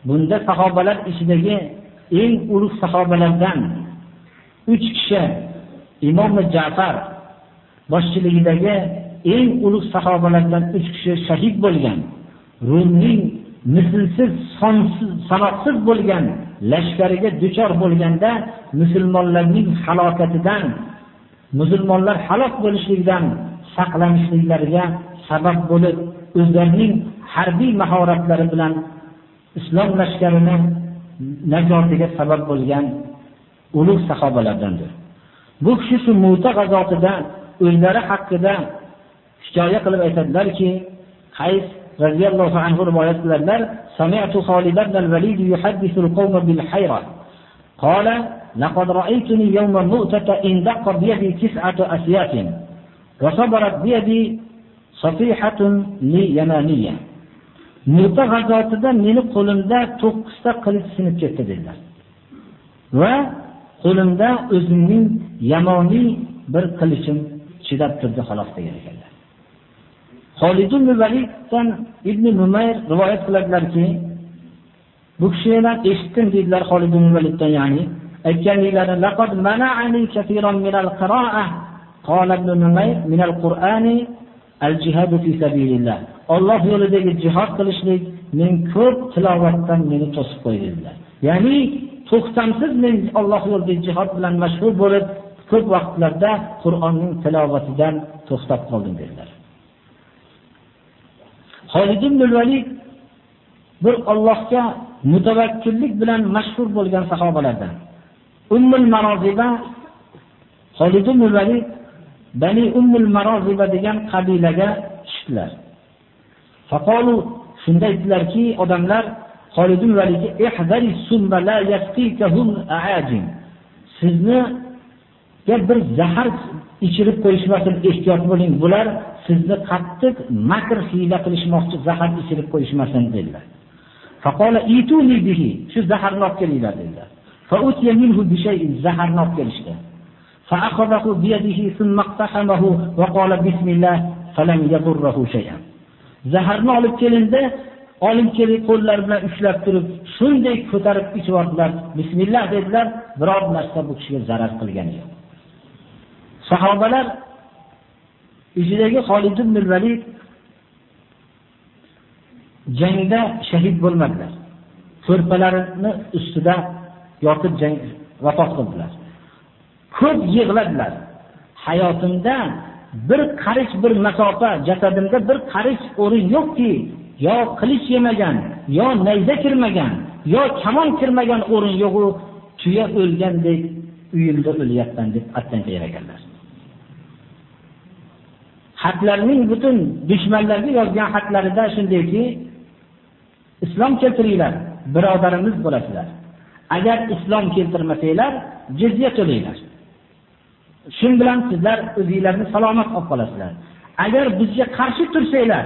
bunda sahobalar ichidagi eng ulug' sahobalardan 3 kishi Imom Ja'far boshchiligidagi eng ulug' sahobalardan 3 kishi shahid bo'lgan. Rumning mislsiz, sonsiz, sanoqsiz bo'lgan lashkariga duchor bo'lganda musulmonlarning halokatidan, musulmonlar halok bo'lishligidan saqlanishliklariga sabab bo'lib, o'zlarining harbiy mahoratlari bilan islom lashkarini najotiga sabab bo'lgan ulug' sahobalardandir. Bu kishi Mu'ta g'azotida o'zlari haqida hikoya qilib aytadilarki, Qays radhiyallohu anhu rivoyat qiladilar, "Sami'tu Khalid ibn al-Walid yuhaddithu al-qawma bil hayra." Qala: "Laqad ra'aytuni yawma mu'tata indaqa bi yadi tis'atu asyatin." وصبرت بيدي صفيحة لي يمانية Muta g'azotida meni qo'limda 9 ta qilich sinib ketdi dedilar. Va qo'limda o'zimning yamoniy bir qilichim chidab turdi xolos degan ekanlar. Xolid ibn Validdan Ibn Numayr rivoyat qiladilarki, bu kishilar eshitdim dedilar Xolid ibn Validdan, ya'ni aytganliklari laqad mana'ani katiran min al-qira'a qala ibn Numayr min al-Qur'ani al-jihad fi sabilillah. Alloh yo'lidagi jihad qilishlik men ko'p tilovatdan meni to'sib qo'ydi dedilar. Ya'ni to'xtamsiz men Alloh yo'lida jihad bilan mashg'ul bo'lib, ko'p vaqtlarda Qur'onning tilovatidan to'xtab qoldim dedilar. Xolid ibn Valid bir Allohga mutavakkillik bilan mashhur bo'lgan sahobalardan. Ummul Maroziba Xolid ibn Valid Bani Ummul Maroziba degan qabilaga tushdilar. Faqolu shunda aytdilarki, odamlar Xolid ibn Validga ihdari summa la yasqikahum aajin. Sizni bir zahar ichirib qo'yishmasin, ehtiyot bo'ling. Bular sizni qattiq makr hiyla qilishmoqchi zahar ichirib qo'yishmasin dedilar. Shu zaharni olib kelinglar dedilar. Zaharni olib kelishdi. Zaharni olib kelindi olib kelib qo'llari bilan ushlab turib shunday ko'tarib ichib bismillah dedilar biror narsa bu kishiga zarar qilgani yo'q. Sahobalar ichidagi Xolid ibn Valid jangda shahid bo'lmadilar. Ko'rpalarini ustida yotib jang vafot qildilar. Ko'p yig'ladilar. Hayotimda bir qarich bir masofa, jasadimda bir qarich o'rin yo'qki, yo qilich yemagan, yo nayza kirmagan, yo kamon kirmagan o'rin yo'qu tuya o'lgandek uyimda o'lyapman deb atlangan ekanlar xatlarning butun dushmanlarga yozgan xatlarida shundayki islom keltiringlar birodarimiz bo'lasizlar. Agar islom keltirmasanglar jizya to'langlar shu bilan sizlar o'zinglarni salomat olib qolasizlar. Agar bizga qarshi tursanglar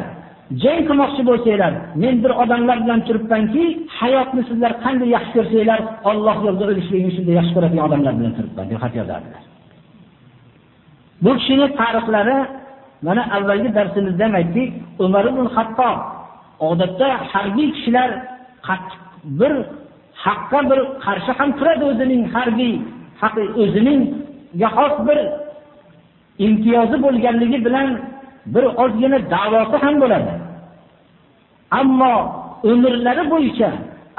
jang qilmoqchi bo'lsanglar men bir odamlar bilan turibmanki hayotni sizlar qanday yaxshi ko'rsanglar olloh yo'lida o'lishlikni shunday yaxshi ko'radigan odamlar bilan turibman deb xat yozardilar. Bu kishini tarixlari mana avvalgi darsimizda ham aytdik umar ibn hattob odatda harbiy kishilar bir haqqa bir qarshi ham turadi o'zining harbiy o'zining xos bir imtiyozi bo'lganligi bilan bir ozgina da'vosi ham bo'ladi. Ammo umrlari bo'yicha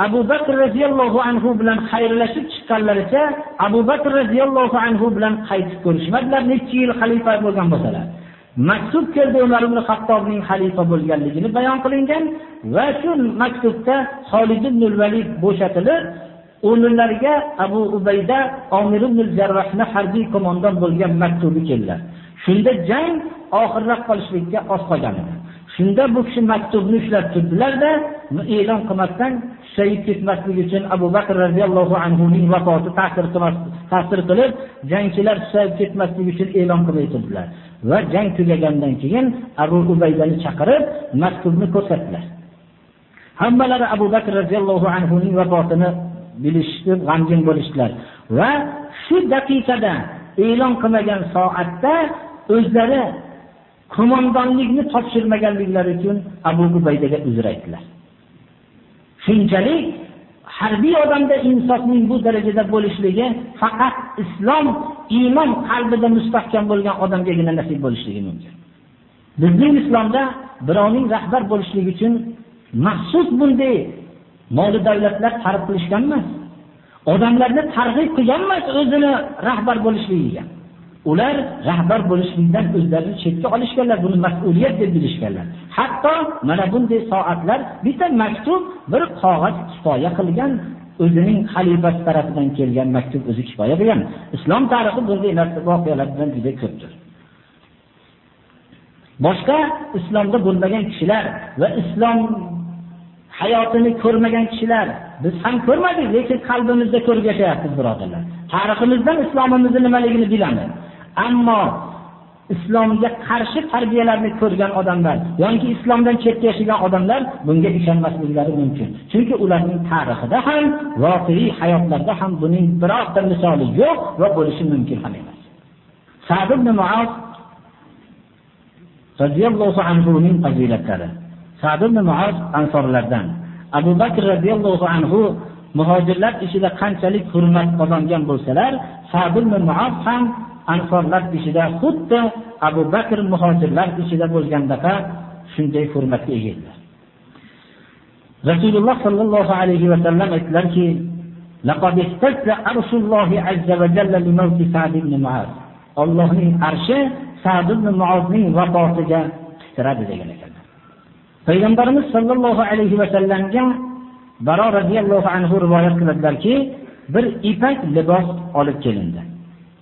abu bakr radhiyallohu anhu bilan xayrlashib chiqqanlaricha abu bakr radhiyallohu anhu bilan qaytib ko'rishmadilar necha yil xalifa bo'lgan bo'lsalar. Maktub keldi umar ibn hattobning xalifa bo'lganligini bayon qilingan va shu maktubda Xolid ibn Valid bo'shatilib o'rnlariga Abu Ubayda Amir ibn Jarrohni harbiy qo'mondon bo'lgan maktubi keldi. Shunda jang oxirroq qolishlikka oz qolgan edi. Shunda bu kishi maktubni ushlab turdilarda, e'lon qilmasdan shahid ketmaslik uchun Abu Bakr radhiyallohu anhu ning vafoti ta'sir qilmas ta'sir qilib, jangchilar shahid ketmasligi uchun e'lon qilib turdilar. Va jang tugagandan keyin Abu Ubaydani chaqirib, maktubni ko'rsatdilar. Hammalari Abu Bakr radhiyallohu anhu ning vafotini bilishib, g'amgin bo'lishdilar. Va shu daqiqada e'lon qilmagan soatda o'zlari qo'mondonlikni topshirmaganliklari uchun Abu Ubaydaga uzr aytdilar. Shunchalik harbiy odamda insofning bu darajada bo'lishligi faqat islom iymon qalbida mustahkam bo'lgan odamgagina nasib bo'lishligi mumkin. Bizning islomda birovning rahbar bo'lishligi uchun maxsus bunday mol davlatlar targ'ib qilishgan emas. Odamlarni targ'ib qilgan emas o'zini rahbar bo'lishligiga. Ular rahbar bo'lishlikdan o'zlarini chetga olishganlar, buni mas'uliyat deb bilishganlar. Hatto mana bunday soatlar bitta maktub bir qog'oz kifoya qilgan o'zining xalifasi tarafidan kelgan maktub o'zi kifoya bo'lgan. Islom tarixi bunday narsa voqealardan juda ko'pdir. Boshqa islomda bo'lmagan kishilar va islom hayotini ko'rmagan kishilar biz ham ko'rmadik, lekin qalbimizda ko'rib yashayapmiz, birodarlar. Tariximizdan islomimizni nimaligini bilamiz. Ammo islomga qarshi tarbiyalarni ko'rgan odamlar yoki islomdan chetda yashagan odamlar bunga ishonmasliklari mumkin. Chunki ularning tarixida ham, voqeiy hayotlarda ham buning birorta misoli yo'q va bo'lishi mumkin ham emas. Sa'd ibn Mu'oz radhiyallohu anhuning fazilatlari. Sa'd ibn Mu'oz ansorlardan. Abu Bakr radhiyallohu anhu muhojirlar ichida qanchalik hurmat qozongan bo'lsalar, Sa'd ibn Mu'oz ham ansorlar ichida xuddi Abu Bakr muhojirlar ichida bo'lgandaqa shunday hurmatga ega edilar. Rasululloh sallallohu alayhi va sallam aytdilarki, "Laqad istazza arshullohi azza va jalla li mawti Sa'd ibn Mu'az." Allohning arshi Sa'd ibn Mu'azning vafotiga titradi degan ekanlar. Payg'ambarimiz sallallohu alayhi va sallamga Baro radhiyallohu anhu rivoyat qiladilarki, bir ipak libos olib kelindi.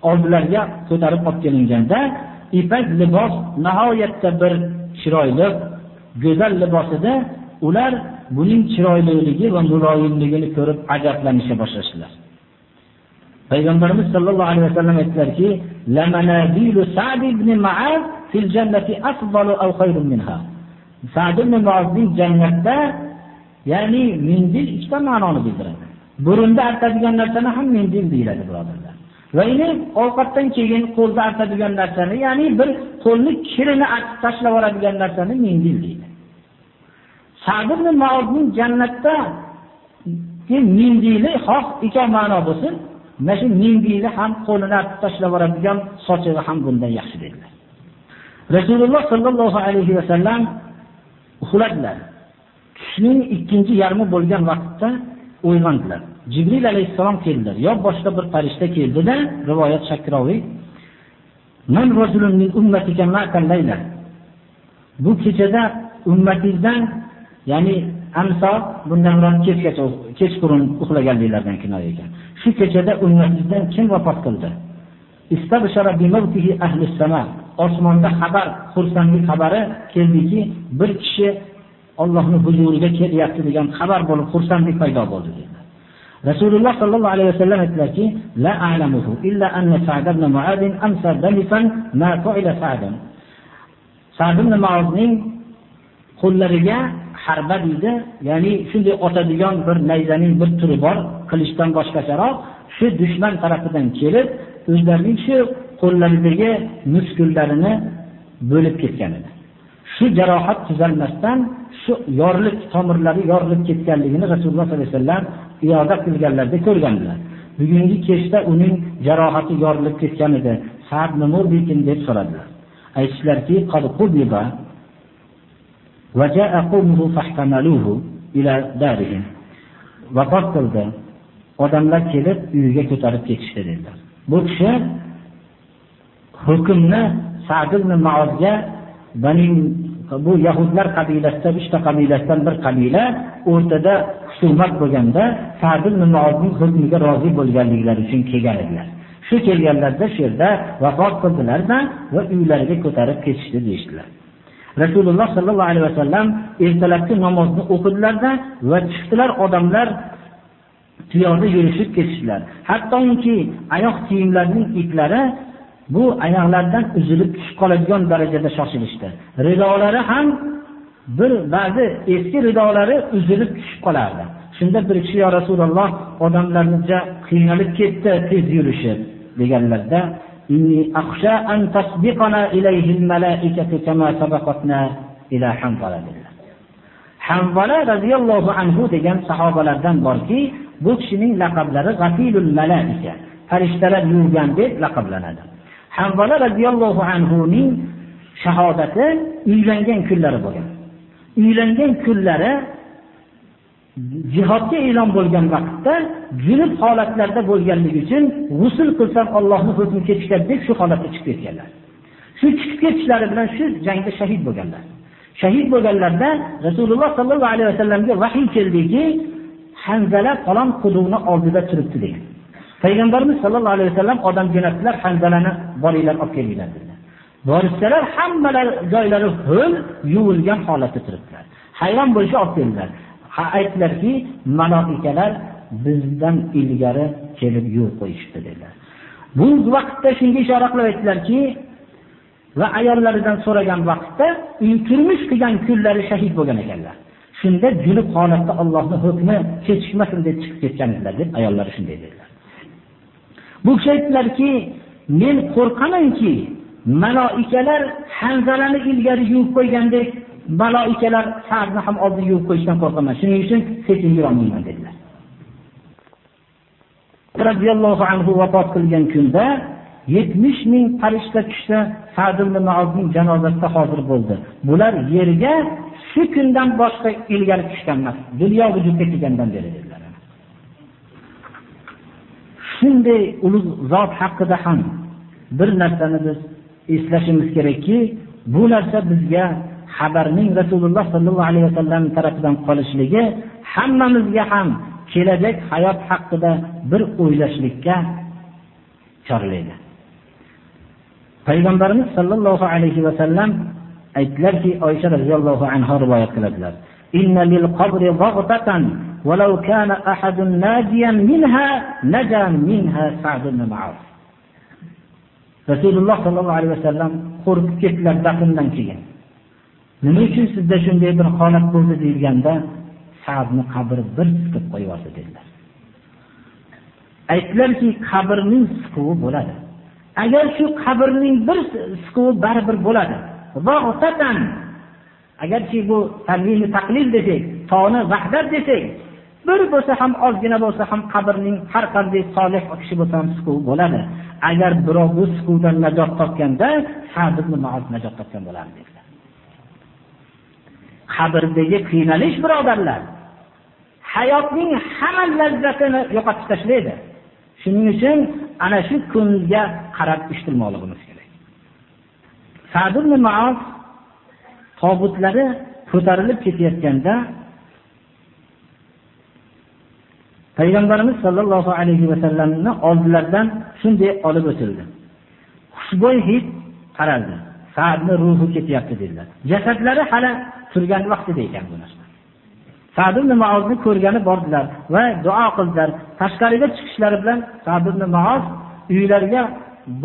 Oldilariga ko'tarib olib kelinganda ipak libos nihoyatda bir chiroyli go'zal libos edi ular buning chiroyliligi va muloyimligini ko'rib ajablanishga boshlashdilar. Payg'ambarimiz sollallohu alayhi vasallam aytdilarki sa'd ibn ma'az fil jannati afdalu aw khayrun minha. Sa'd ibn ma'azning jannatda ya'ni mendil ikkita ma'noni bildiradi. Burunda artadigan narsani ham mendil deyiladi birodarlar. Va endi ovqatdan keyin qo'lda artadigan narsani, ya'ni bir qo'lni kirini artib tashlab yuboradigan narsani mendil deydi. Sa'd ibn Ma'udning jannatda mendili xoh ikki ma'no bo'lsin, mana shu mendili ham qo'lini artib tashlab yuboradigan sochig'i ham bundan yaxshi dedilar. Rasululloh sallallohu alayhi va sallam uxladilar. Tushning ikkinchi yarmi bo'lgan vaqtda uyg'ondilar. Jibril alayhissalom keldilar. Yo boshqa bir farishta keldida, rivoyat Shakroviy Man rajulun min ummatika ma'kallayla. Bu kechada ummatingizdan, ya'ni amso bundan biron kechgacha kechqurun uxlaganliklardan kinoya ekan. Shu kechada ummatingizdan kim vafot qildi? Osmonda xabar xursandlik xabari keldiki bir kishi Allohni huzuriga kelyapti degan xabar bo'lib xursandlik paydo bo'ldi rasululloh sollallohu alayhi vasallam aytdilarki la a'lamuhu illa anna sa'd ibn mu'adh amsa dalifan ma fa'ila sa'd. Sa'd ibn mu'adning qo'llariga harba deydi ya'ni shunday otadigan bir nayzaning bir turi bor qilichdan boshqacharoq shu dushman tarafidan kelib o'zlarining shu qo'llaridagi muskullarini bo'lib ketgan edi. Shu jarohat tuzalmasdan shu yorilib tomirlari yorilib ketganligini rasululloh sollallohu alayhi vasallam iyoda qilganlarda ko'rganlar bugungi kechda uning jarohati yorilib ketgan edi. Sad nima deb so'radilar. Aytishlarki vafot qildi. Odamlar kelib uyiga ko'tarib ketishdi dedilar. Bu kishi hukmni sad ibn bani bu yahudlar qabilasidan uchta qabilasidan bir qabila o'rtada husumat bo'lganda sad ibn maozning hukmiga rozi bo'lganliklari uchun kelgan edilar. Shu kelganlarda shu yerda vafot qildilarda va uylariga ko'tarib ketishdi deyishdilar. Rasululloh sollallohu alayhi vasallam ertalabki namozni o'qidilarda va chiqdilar odamlar piyoda yurishib ketishdilar. Hattoki oyoq kiyimlarining iplari bu ayaqlardan uzilib tushib qoladigan darajada shoshilishdi. Ridolari ham bir ba'zi eski ridolari uzilib tushib qolardi. Shunda bir kishi yo rasululloh odamlarnicha qiynalib ketdi tez yurishib deganlarda hanvala roziyallohu anhu degan sahobalardan borki bu kishining laqablari g'afilul malaika farishtalar yurgan deb laqablanadi. Hanvala roziyallohu anhuning shahodati uylangan kunlari bo'lgan uylangan kunlari jihodga e'lon bo'lgan vaqtda junub holatlarda bo'lganligi uchun g'usul qilsam Allohning hukmi ketishadi deb shu holatga chiqib ketganlar. Shu chiqib ketishlari bilan shu jangda shahid bo'lganlar. Shahid bo'lganlarda Rasululloh sollallohu alayhi vasallamga vahiy keldiki, Hanzala falon quduqni oldida turibdi degan. Payg'ambarimiz sollallohu alayhi vasallam odam jo'natdilar, Hanzalani boringlar olib kelinglar dedilar. Borishsalar hammalar joylari ho'l, yuvilgan holatda turibdilar. Hayron bo'lishib olib keldilar. aytdilarki maloikalar bizdan ilgari kelib yo'l qo'yishdi dedilar bu vaqtda shunga ishora qilib aytdilarki va ayollaridan so'ragan vaqtda turmush qilgan kunlari shahid bo'lgan ekanlar shunda junub holatda Allohni hukmi kechikmasin deb chiqib ketgan edilar deb ayollari shunday dedilar bu kishi aytdilarki men qo'rqamanki maloikalar hanzalani ilgari yuvib qo'ygandek maloikalar sa'dni ham oldin yuvib qo'yishdan qo'rqaman. Shuning uchun sekin yurolmayman dedilar. Roziyallohu anhu vafot qilgan kunda yetmish ming farishta tushsa sad janozasida hozir bo'ldi. Bular yerga shu kundan boshqa ilgari tushgan emas dunyo vujudga kelgandan beri dedilar. shunday ulug' zot haqida ham bir narsani biz eslashimiz kerakki, bu narsa bizga xabarning Rasululloh sollallohu alayhi vasallam tarafidan qolishligi hammamizga ham kelajak hayot haqida bir o'ylashlikka chorlaydi. Payg'ambarimiz sollallohu alayhi vasallam aytdilarki Oysha roziyallohu anhu rivoyat qiladilar. Qabri ولو كان أحد ناجيا منها نجا منها سعد بن معاذ rasululloh sollallohu alayhi vasallam qo'rqib ketdilar dafndan keyin nima uchun sizda shunday bir holat bo'ldi deyilganda sadni qabri bir siqib qo'yib yubordi dedilar aytdilarki qabrning siquvi bo'ladi agar shu qabrning bir siquvi baribir bo'ladi agarki bu tanvini taqlil desak toni vahdat desak bir bo'lsa ham ozgina bo'lsa ham qabrning har qanday solih kishi bo'lsa ham sukuv bo'ladi. Agar birov bu sukuvdan najot topganda najot topgan bo'lardi dedilar. Qabrdagi qiynalish birodarlar hayotning hamma lazzatini yo'qotib tashlaydi. Shuning uchun ana shu kunga qarab ish qilmoqligimiz kerak. Sad tobutlari ko'tarilib ketayotganda payg'ambarimiz sollallohu alayhi vasallamni oldilaridan shunday olib o'tildi. Xushbo'y hid qaraldi. Sadni ruhi ketyapti dedilar. Jasadlari hali turgan vaqtida ekan bu narsa. Sad ibn maozni ko'rgani bordilar va duo qildilar. Tashqariga chiqishlari bilan sad ibn maoz uylariga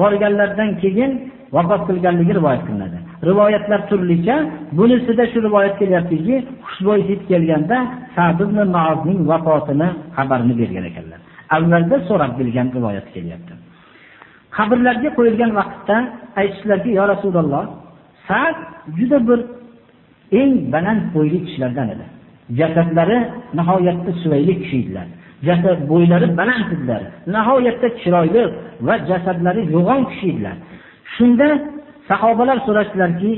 borganlaridan keyin vafot qilganligi rivoyat qilinadi. Rivoyatlar turlicha bunisida shu rivoyat kelyaptiki xushbo'y hid kelganda sad ibn maozning vafotini xabarini bergan ekanlar. Avvalda so'rab bilgan rivoyat kelyapti. Qabrlarga qo'yilgan vaqtda aytishdilarki yo rasululloh sad juda bir eng baland bo'yli kishilardan edi. Jasadlari nihoyatda suvayli kishi edilar jasad bo'ylari baland edilar. Nihoyatda chiroyli va jasadlari yo'g'on kishi edilar shunda sahobalar so'rashdilarki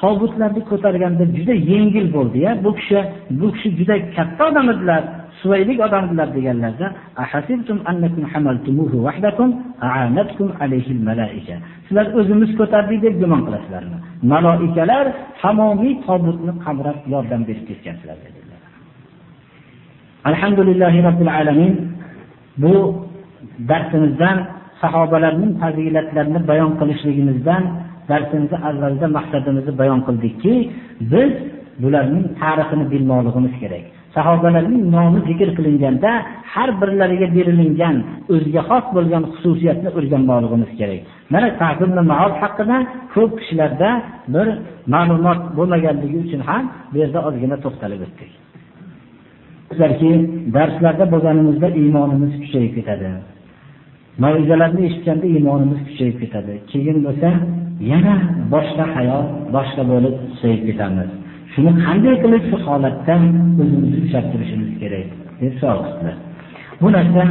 tobutlarni ko'targanda juda yengil bo'ldi-ya bu kishi bu kishi juda katta odam edilar suvaylik odamdilar deganlarda sizlar o'zimiz ko'tardik deb gumon qilasizlarmi? Maloikalar tamomiy tobutni qamrab yordam berib ketgansizlar dedilar. Alhamdulillahi robbil alamin. Bu darsimizdan sahobalarning fazilatlarini bayon qilishligimizdan darsimizni avvalda maqsadimizni bayon qildikki biz bularning tarixini bilmoqligimiz kerak. Sahobalarning nomi zikr qilinganda har birlariga berilingan o'ziga xos bo'lgan xususiyatni o'rganmoqligimiz kerak. Mana maoz haqida ko'p kishilarda bir ma'lumot bo'lmaganligi uchun ham bu yerda ozgina to'xtalib o'tdik. Sizlarki darslarda bo'lganimizda iymonimiz kuchayib ketadi. Mav'izalarni eshitganda iymonimiz kuchayib ketadi. Keyin bo'lsa yana boshqa hayot boshqa bo'lib susayib ketamiz. Shuni qanday qilib shu holatdan o'zimizni ushlab turishimiz kerak? Deb savol qildilar bu narsa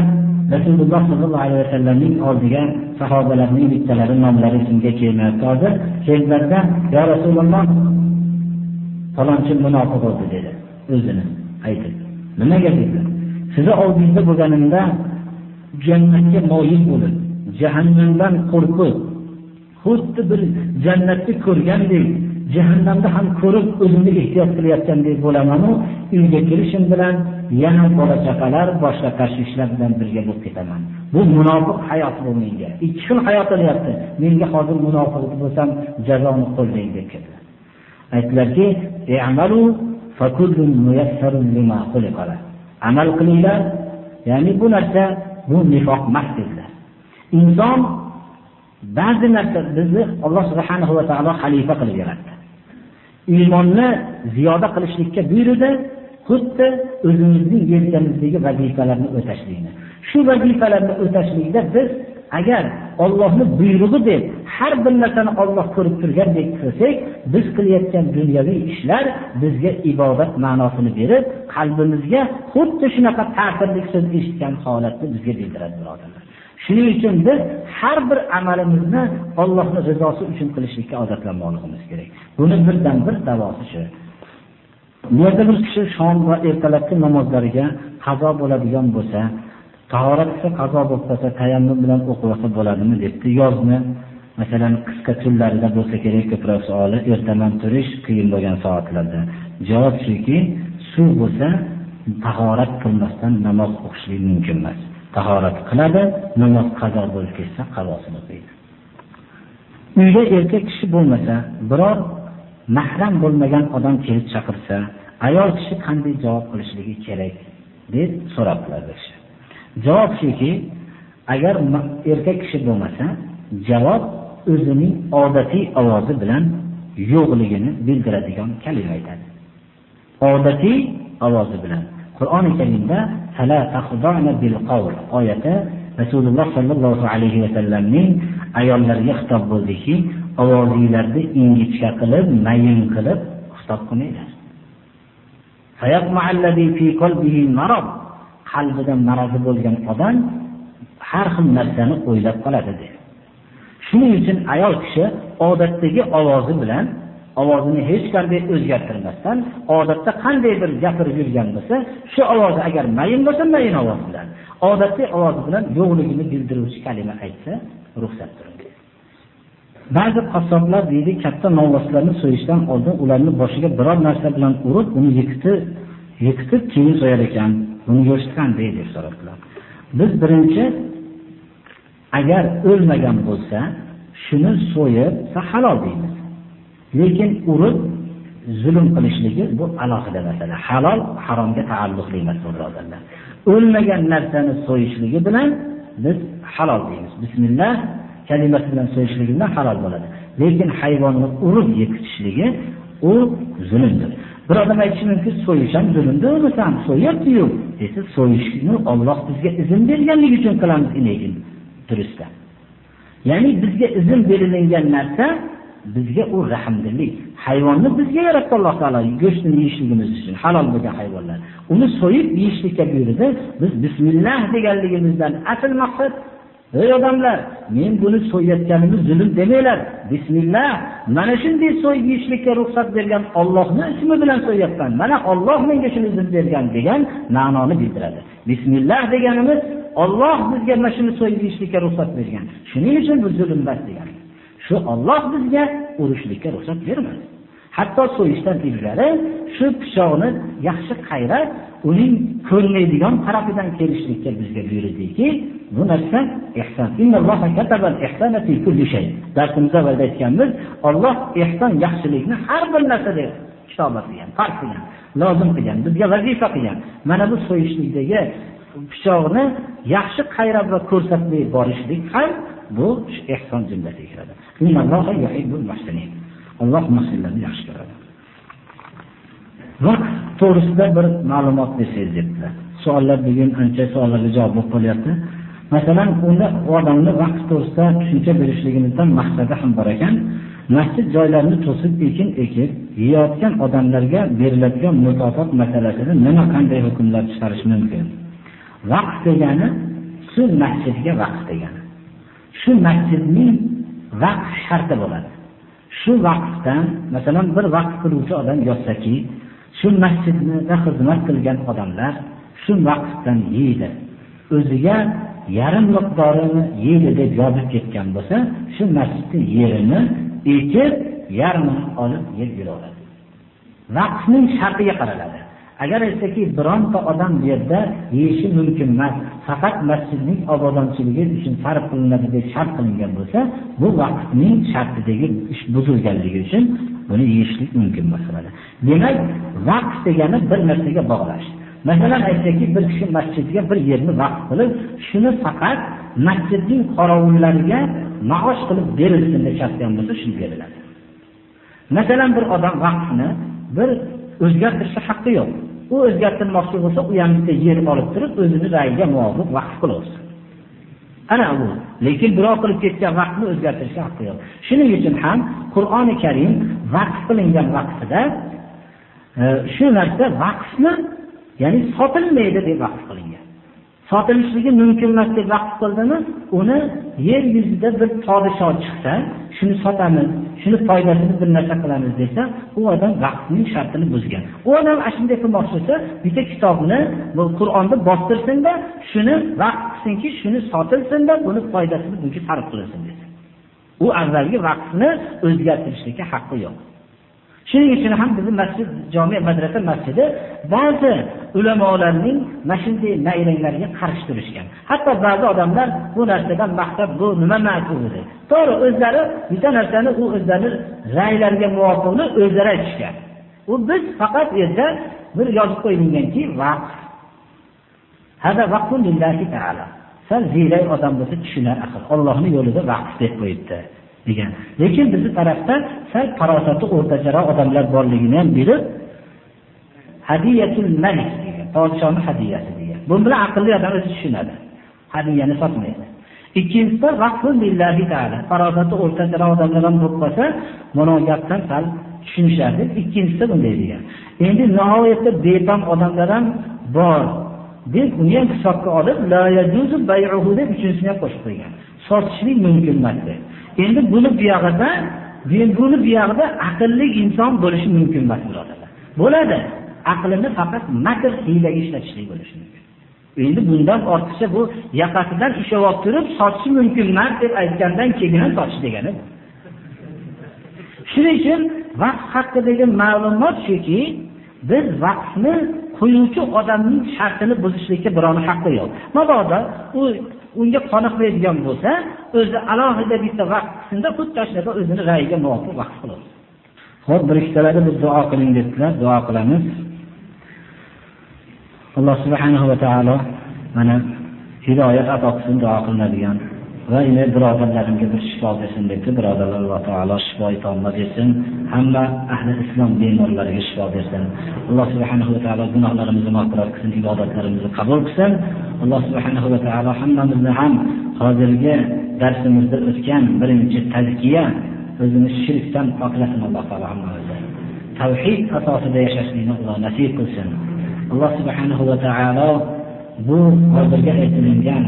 rasululloh sollallohu alayhi vasallamning oldiga sahobalarning bittalari nomlari esimga kelmayapti hozir? Keldilarda yo rasululloh falonchi munofiq bo'ldi dedi. O'zini aytib nimaga? dedilar sizni oldingizda bo'lganimda jannatga moyil bo'lib jahannamdan qo'rqib xuddi bir jannatni ko'rgandek jahannamni ham ko'rib o'zimni ehtiyot qilayotgandek bo'lamanu uyga kirishim bilan yana bola chaqalar boshqa tashvishlar bilan birga bo'lib ketaman. Bu munofiq hayot bu menga. Ikki xil hayot olyapti. Menga hozir munofiq bo'lsam jazoni qo'llang deb. Keldi aytdilarki amal qilinglar ya'ni bu narsa bu nifoq emas dedilar. Inson ba'zi narsa bizni alloh subhanahu va taolo xalifa qilib yaratdi. Iymonni ziyoda qilishlikka buyurdi xuddi o'zimizning yelkamizdagi vazifalarni o'tashlikni. Shu vazifalarni o'tashlikda biz agar Allohning buyrug'i deb har bir narsani Alloh ko'rib turgandek qilsak biz qilayotgan dunyoviy ishlar bizga ibodat ma'nosini berib qalbimizga xuddi shunaqa ta'sirli so'z eshitgan holatni bizga bildiradi birodarlar. Shuning uchun biz har bir amalimizni Allohning rizosi uchun qilishlikka odatlanmoqligimiz kerak. Buni birdan bir davosi shu. Bu yerda bir kishi shom va ertalabki namozlariga qazo bo'ladigan bo'lsa tahorat qilsa qazo bo'lib qolsa tayammum bilan o'qilsa bo'ladimi debdi. Yozni masalan qisqa tunlarida bo'lsa kerak ko'proq savoli ertaman turish qiyin bo'lgan soatlarda. Javob shuki suv bo'lsa tahorat qilmasdan namoz o'qishlik mumkin emas. Tahorat qiladi namoz qazo bo'lib ketsa qazosini o'qiydi. Uyda erkak kishi bo'lmasa biror mahram bo'lmagan odam kelib chaqirsa ayol kishi qanday javob qilishligi kerak deb so'rabdilar javob shuki agar erkak kishi bo'lmasa javob o'zining odatiy ovozi bilan yo'qligini bildiradigan kalima aytadi. Odatiy ovozi bilan. Qur'oni karimda oyati rasululloh sollallohu alayhi vasallamning ayollariga xitob bo'ldiki ovozinglarni ingichka qilib mayin qilib xitob qilmanglar. Qalbida marozi bo'lgan odam har xil narsani o'ylab qoladi shuning uchun ayol kishi odatdagi ovozi bilan ovozini hech qanday o'zgartirmasdan odatda qanday bir gapirib yurgan bo'lsa shu ovozi agar mayin bo'lsa mayin ovoz bilan odatdagi ovozi bilan yo'qligini bildiruvchi kalima aytsa ruxsatdir ba'zi qassoblar deydi katta novvoslarni so'yishdan oldin ularni boshiga biror narsa bilan urib uni yiqitib yiqitib keyin so'yar ekan buni go'shti qanday deb so'radilar biz birinchi agar o'lmagan bo'lsa shuni so'yib halol deymiz. Lekin urib zulm qilishligi bu alohida masala. Halol haromga taalluqli emas birodarlar. O'lmagan narsani so'yishligi bilan biz halol deymiz. Bismillah kalimasi bilan so'yishligi bilan halol bo'ladi. Lekin hayvonni urib yetishligi u zulmdir. Bir odam aytishi mumkin so'yish ham zulmdir unisi ham so'yyaptiyu desa so'yishni olloh bizga izn berganligi uchun qilamiz lekin durustda. Ya'ni bizga izn berilingan narsa bizga u rahmdillik. Hayvonni bizga yaratdi alloh taolo. Go'shtini yeyishligimiz uchun halol bo'lgan hayvonlar. Uni so'yib yeyishlikka buyurdi. Biz bismillah deganligimizdan asl maqsad. Ey odamlar men buni so'yayotganimni zulm demanglar. Bismillah mana shunday so'yib yeyishlikka ruxsat bergan ollohni ismi bilan so'yyapman mana olloh menga shuni izn bergan degan ma'noni bildiradi. Bismillah deganimiz olloh bizga mana shuni so'yib yeyishlikka ruxsat bergan. Shuning uchun bu zulm emas degan. Shu Alloh bizga urushlikka ruxsat bermadi. Hatto so'yishdan ilgari shu pichoqni yaxshi qayrab uning ko'rinmaydigan tarafidan kelishlikka bizga buyurdiki bu narsa ehson darsimizda avvalda aytganmiz Alloh ihson yaxshilikni har bir narsada kitobat qilgan farq qilgan lozim qilgan bizga vazifa qilgan. Mana bu so'yishlikdagi pichoqni yaxshi qayrab va ko'rsatmay borishlik ham bu ihson jumlasiga kiradi. Alloh muhsinlarni yaxshi ko'radi. Vaqt to'g'risida bir ma'lumot bersangiz debdilar. Savollar bugun ancha savollarga javob bo'lib qolyapti. Masalan unda odamni vaqt to'g'risida tushuncha berishligimizdan maqsadi ham bor ekan. Masjid joylarini to'sib ekin ekib yeyotgan odamlarga beriladigan mukofot masalasida nima qanday hukmlar chiqarish mumkin? Vaqt degani shu masjidga vaqt degani. Shu masjidning vaqf sharti bo'ladi. Shu vaqtdan masalan bir vaqt qiluvchi odam yotsaki, shu masjidda xizmat qilgan odamlar shu vaqtdan yeydi. O'ziga yarim miqdorini yeydi deb yozib ketgan bo'lsa shu masjidni yerini ekib yarmini olib yeb yuraveradi vaqfning shartiga qaraladi. Agar aytsaki bironta odam bu yerda yeyishi mumkin emas faqat masjidning obodonchiligi uchun sarf qilinadi deb shart qilingan bo'lsa bu vaqtning shartidagi ish buzilganligi uchun buni yeyishlik mumkin emas demak vaqf degani bir narsaga bog'lash. Masalan aytsaki bir kishi masjidga bir yerni vaqf qilib shuni faqat masjidning qorovullariga maosh qilib berilsin deb shartgan bo'lsa shuni beriladi. Masalan bir odam vaqfni bir o'zgartirishga haqqi yo'q. U o'zgartirmoqchi bo'lsa u ham bitta yer olib turib o'zini rayiga muvofiq vaqf qilaversin ana u lekin birov qilib ketgan vaqtni o'zgartirishga haqqi yo'q. Shuning uchun ham qur'oni karim vaqf qilingan vaqtida e, shu narsa vaqfni ya'ni sotilmaydi deb vaqf qilingan. Sotilishligi mumkin emas deb vaqf qildimi uni yer yuzida bir podsho chiqsa shuni sotamiz shuni foydasini bir narsa qilamiz desa u odam vaqtning shartini buzgan. U odam ana shunday qilmoqchi bo'lsa bitta kitobni bu qur'onni bostirsinda shuni vaqt qilsinki shuni sotilsinda buni foydasini bunga sarf qilsin desa. U avvalgi vaqtni o'zgartirishlikka haqqi yo'q. Shuning uchun ham bizni masjid jome madrasa masjidi ba'zi ulamolarning mana shunday nayranglarga qarshi turishgan. Hatto ba'zi odamlar bu narsadan maqtab bu nima ma'qul dedi. To'g'ri o'zlari bitta narsani u o'zlarini raylariga muvofiqni o'zlari aytishgan. U biz faqat u yerda bir yozib qo'yilganki vaqf. Sal ziyrak odam bo'lsa tushunar axir. Ollohni yo'lida vaqf deb qo'yibdi. Degan. Lekin bizni tarafda sal farosati o'rtacharoq odamlar borligini ham bilib hadiyatul malik degan podshoni hadiyasi degan. Bu bilan aqlli odam o'zi tushunadi. Hadiyani sotmaydi. Ikkinchisida farosati o'rtacharoq odamlar ham bo'lib qolsa mana gapdan sal tushunishadi. Ikkinchisi bunday degan. Endi nihoyatda betam odamlar ham bor deb uni ham hisobga olib deb uchinchisini ham qo'shib qo'ygan. Sotishlik mumkin emas deb. Endi buni buyog'ida buni buyog'ida aqlli inson bo'lishi mumkin emas birodarlar bo'ladi. Aqlini faqat makr hiylaga ishlatishlik bo'lishi mumkin. Endi bundan ortiqcha bu yaqasidan ushlab olib turib sotishi mumkin emas deb aytgandan keyin sotish degani shuning uchun vaqt haqidagi ma'lumot shuki biz vaqtni qo'yuvchi odamning shartini buzishlikka birovni haqqi yo'q. Mabodo u unga qoniqmaydigan bo'lsa o'zi alohida bitta vaqt qilsinda xuddi shunaqa o'zini rayiga muvofiq vaqt qiladi. Ho'p bir ikkitalarda biz duo qiling dedilar duo qilamiz. Alloh subhanahu va taolo mana hidoyat ato qilsin duo qilinadigan va yana birodarlarimga bir shifo bersin debdi. Birodarlar alloh taolo shifo tomma bersin hamma ahli islom bemorlariga shifo bersin. Alloh subhanahu va taolo gunohlarimizni mag'firat qilsin ibodatlarimizni qabul qilsin. Alloh subhanahu va taolo hammamizni ham hozirgi darsimizda o'tgan birinchi tazkiya o'zini shirkdan poklasin alloh taolo hammamizni tavhid asosida yashashlikni alloh nasib qilsin. Alloh subhanahu va taolo bu hozirga aytilingan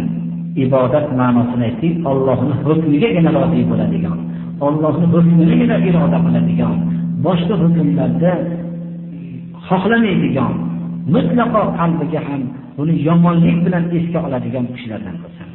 ibodat ma'nosini aytdik ollohni hukmigagina rozi bo'ladigan ollohni hukmigagina iroda qiladigan boshqa hukmlarda xohlamaydigan mutlaqo qalbiga ham buni yomonlik bilan esga oladigan kishilardan qilsin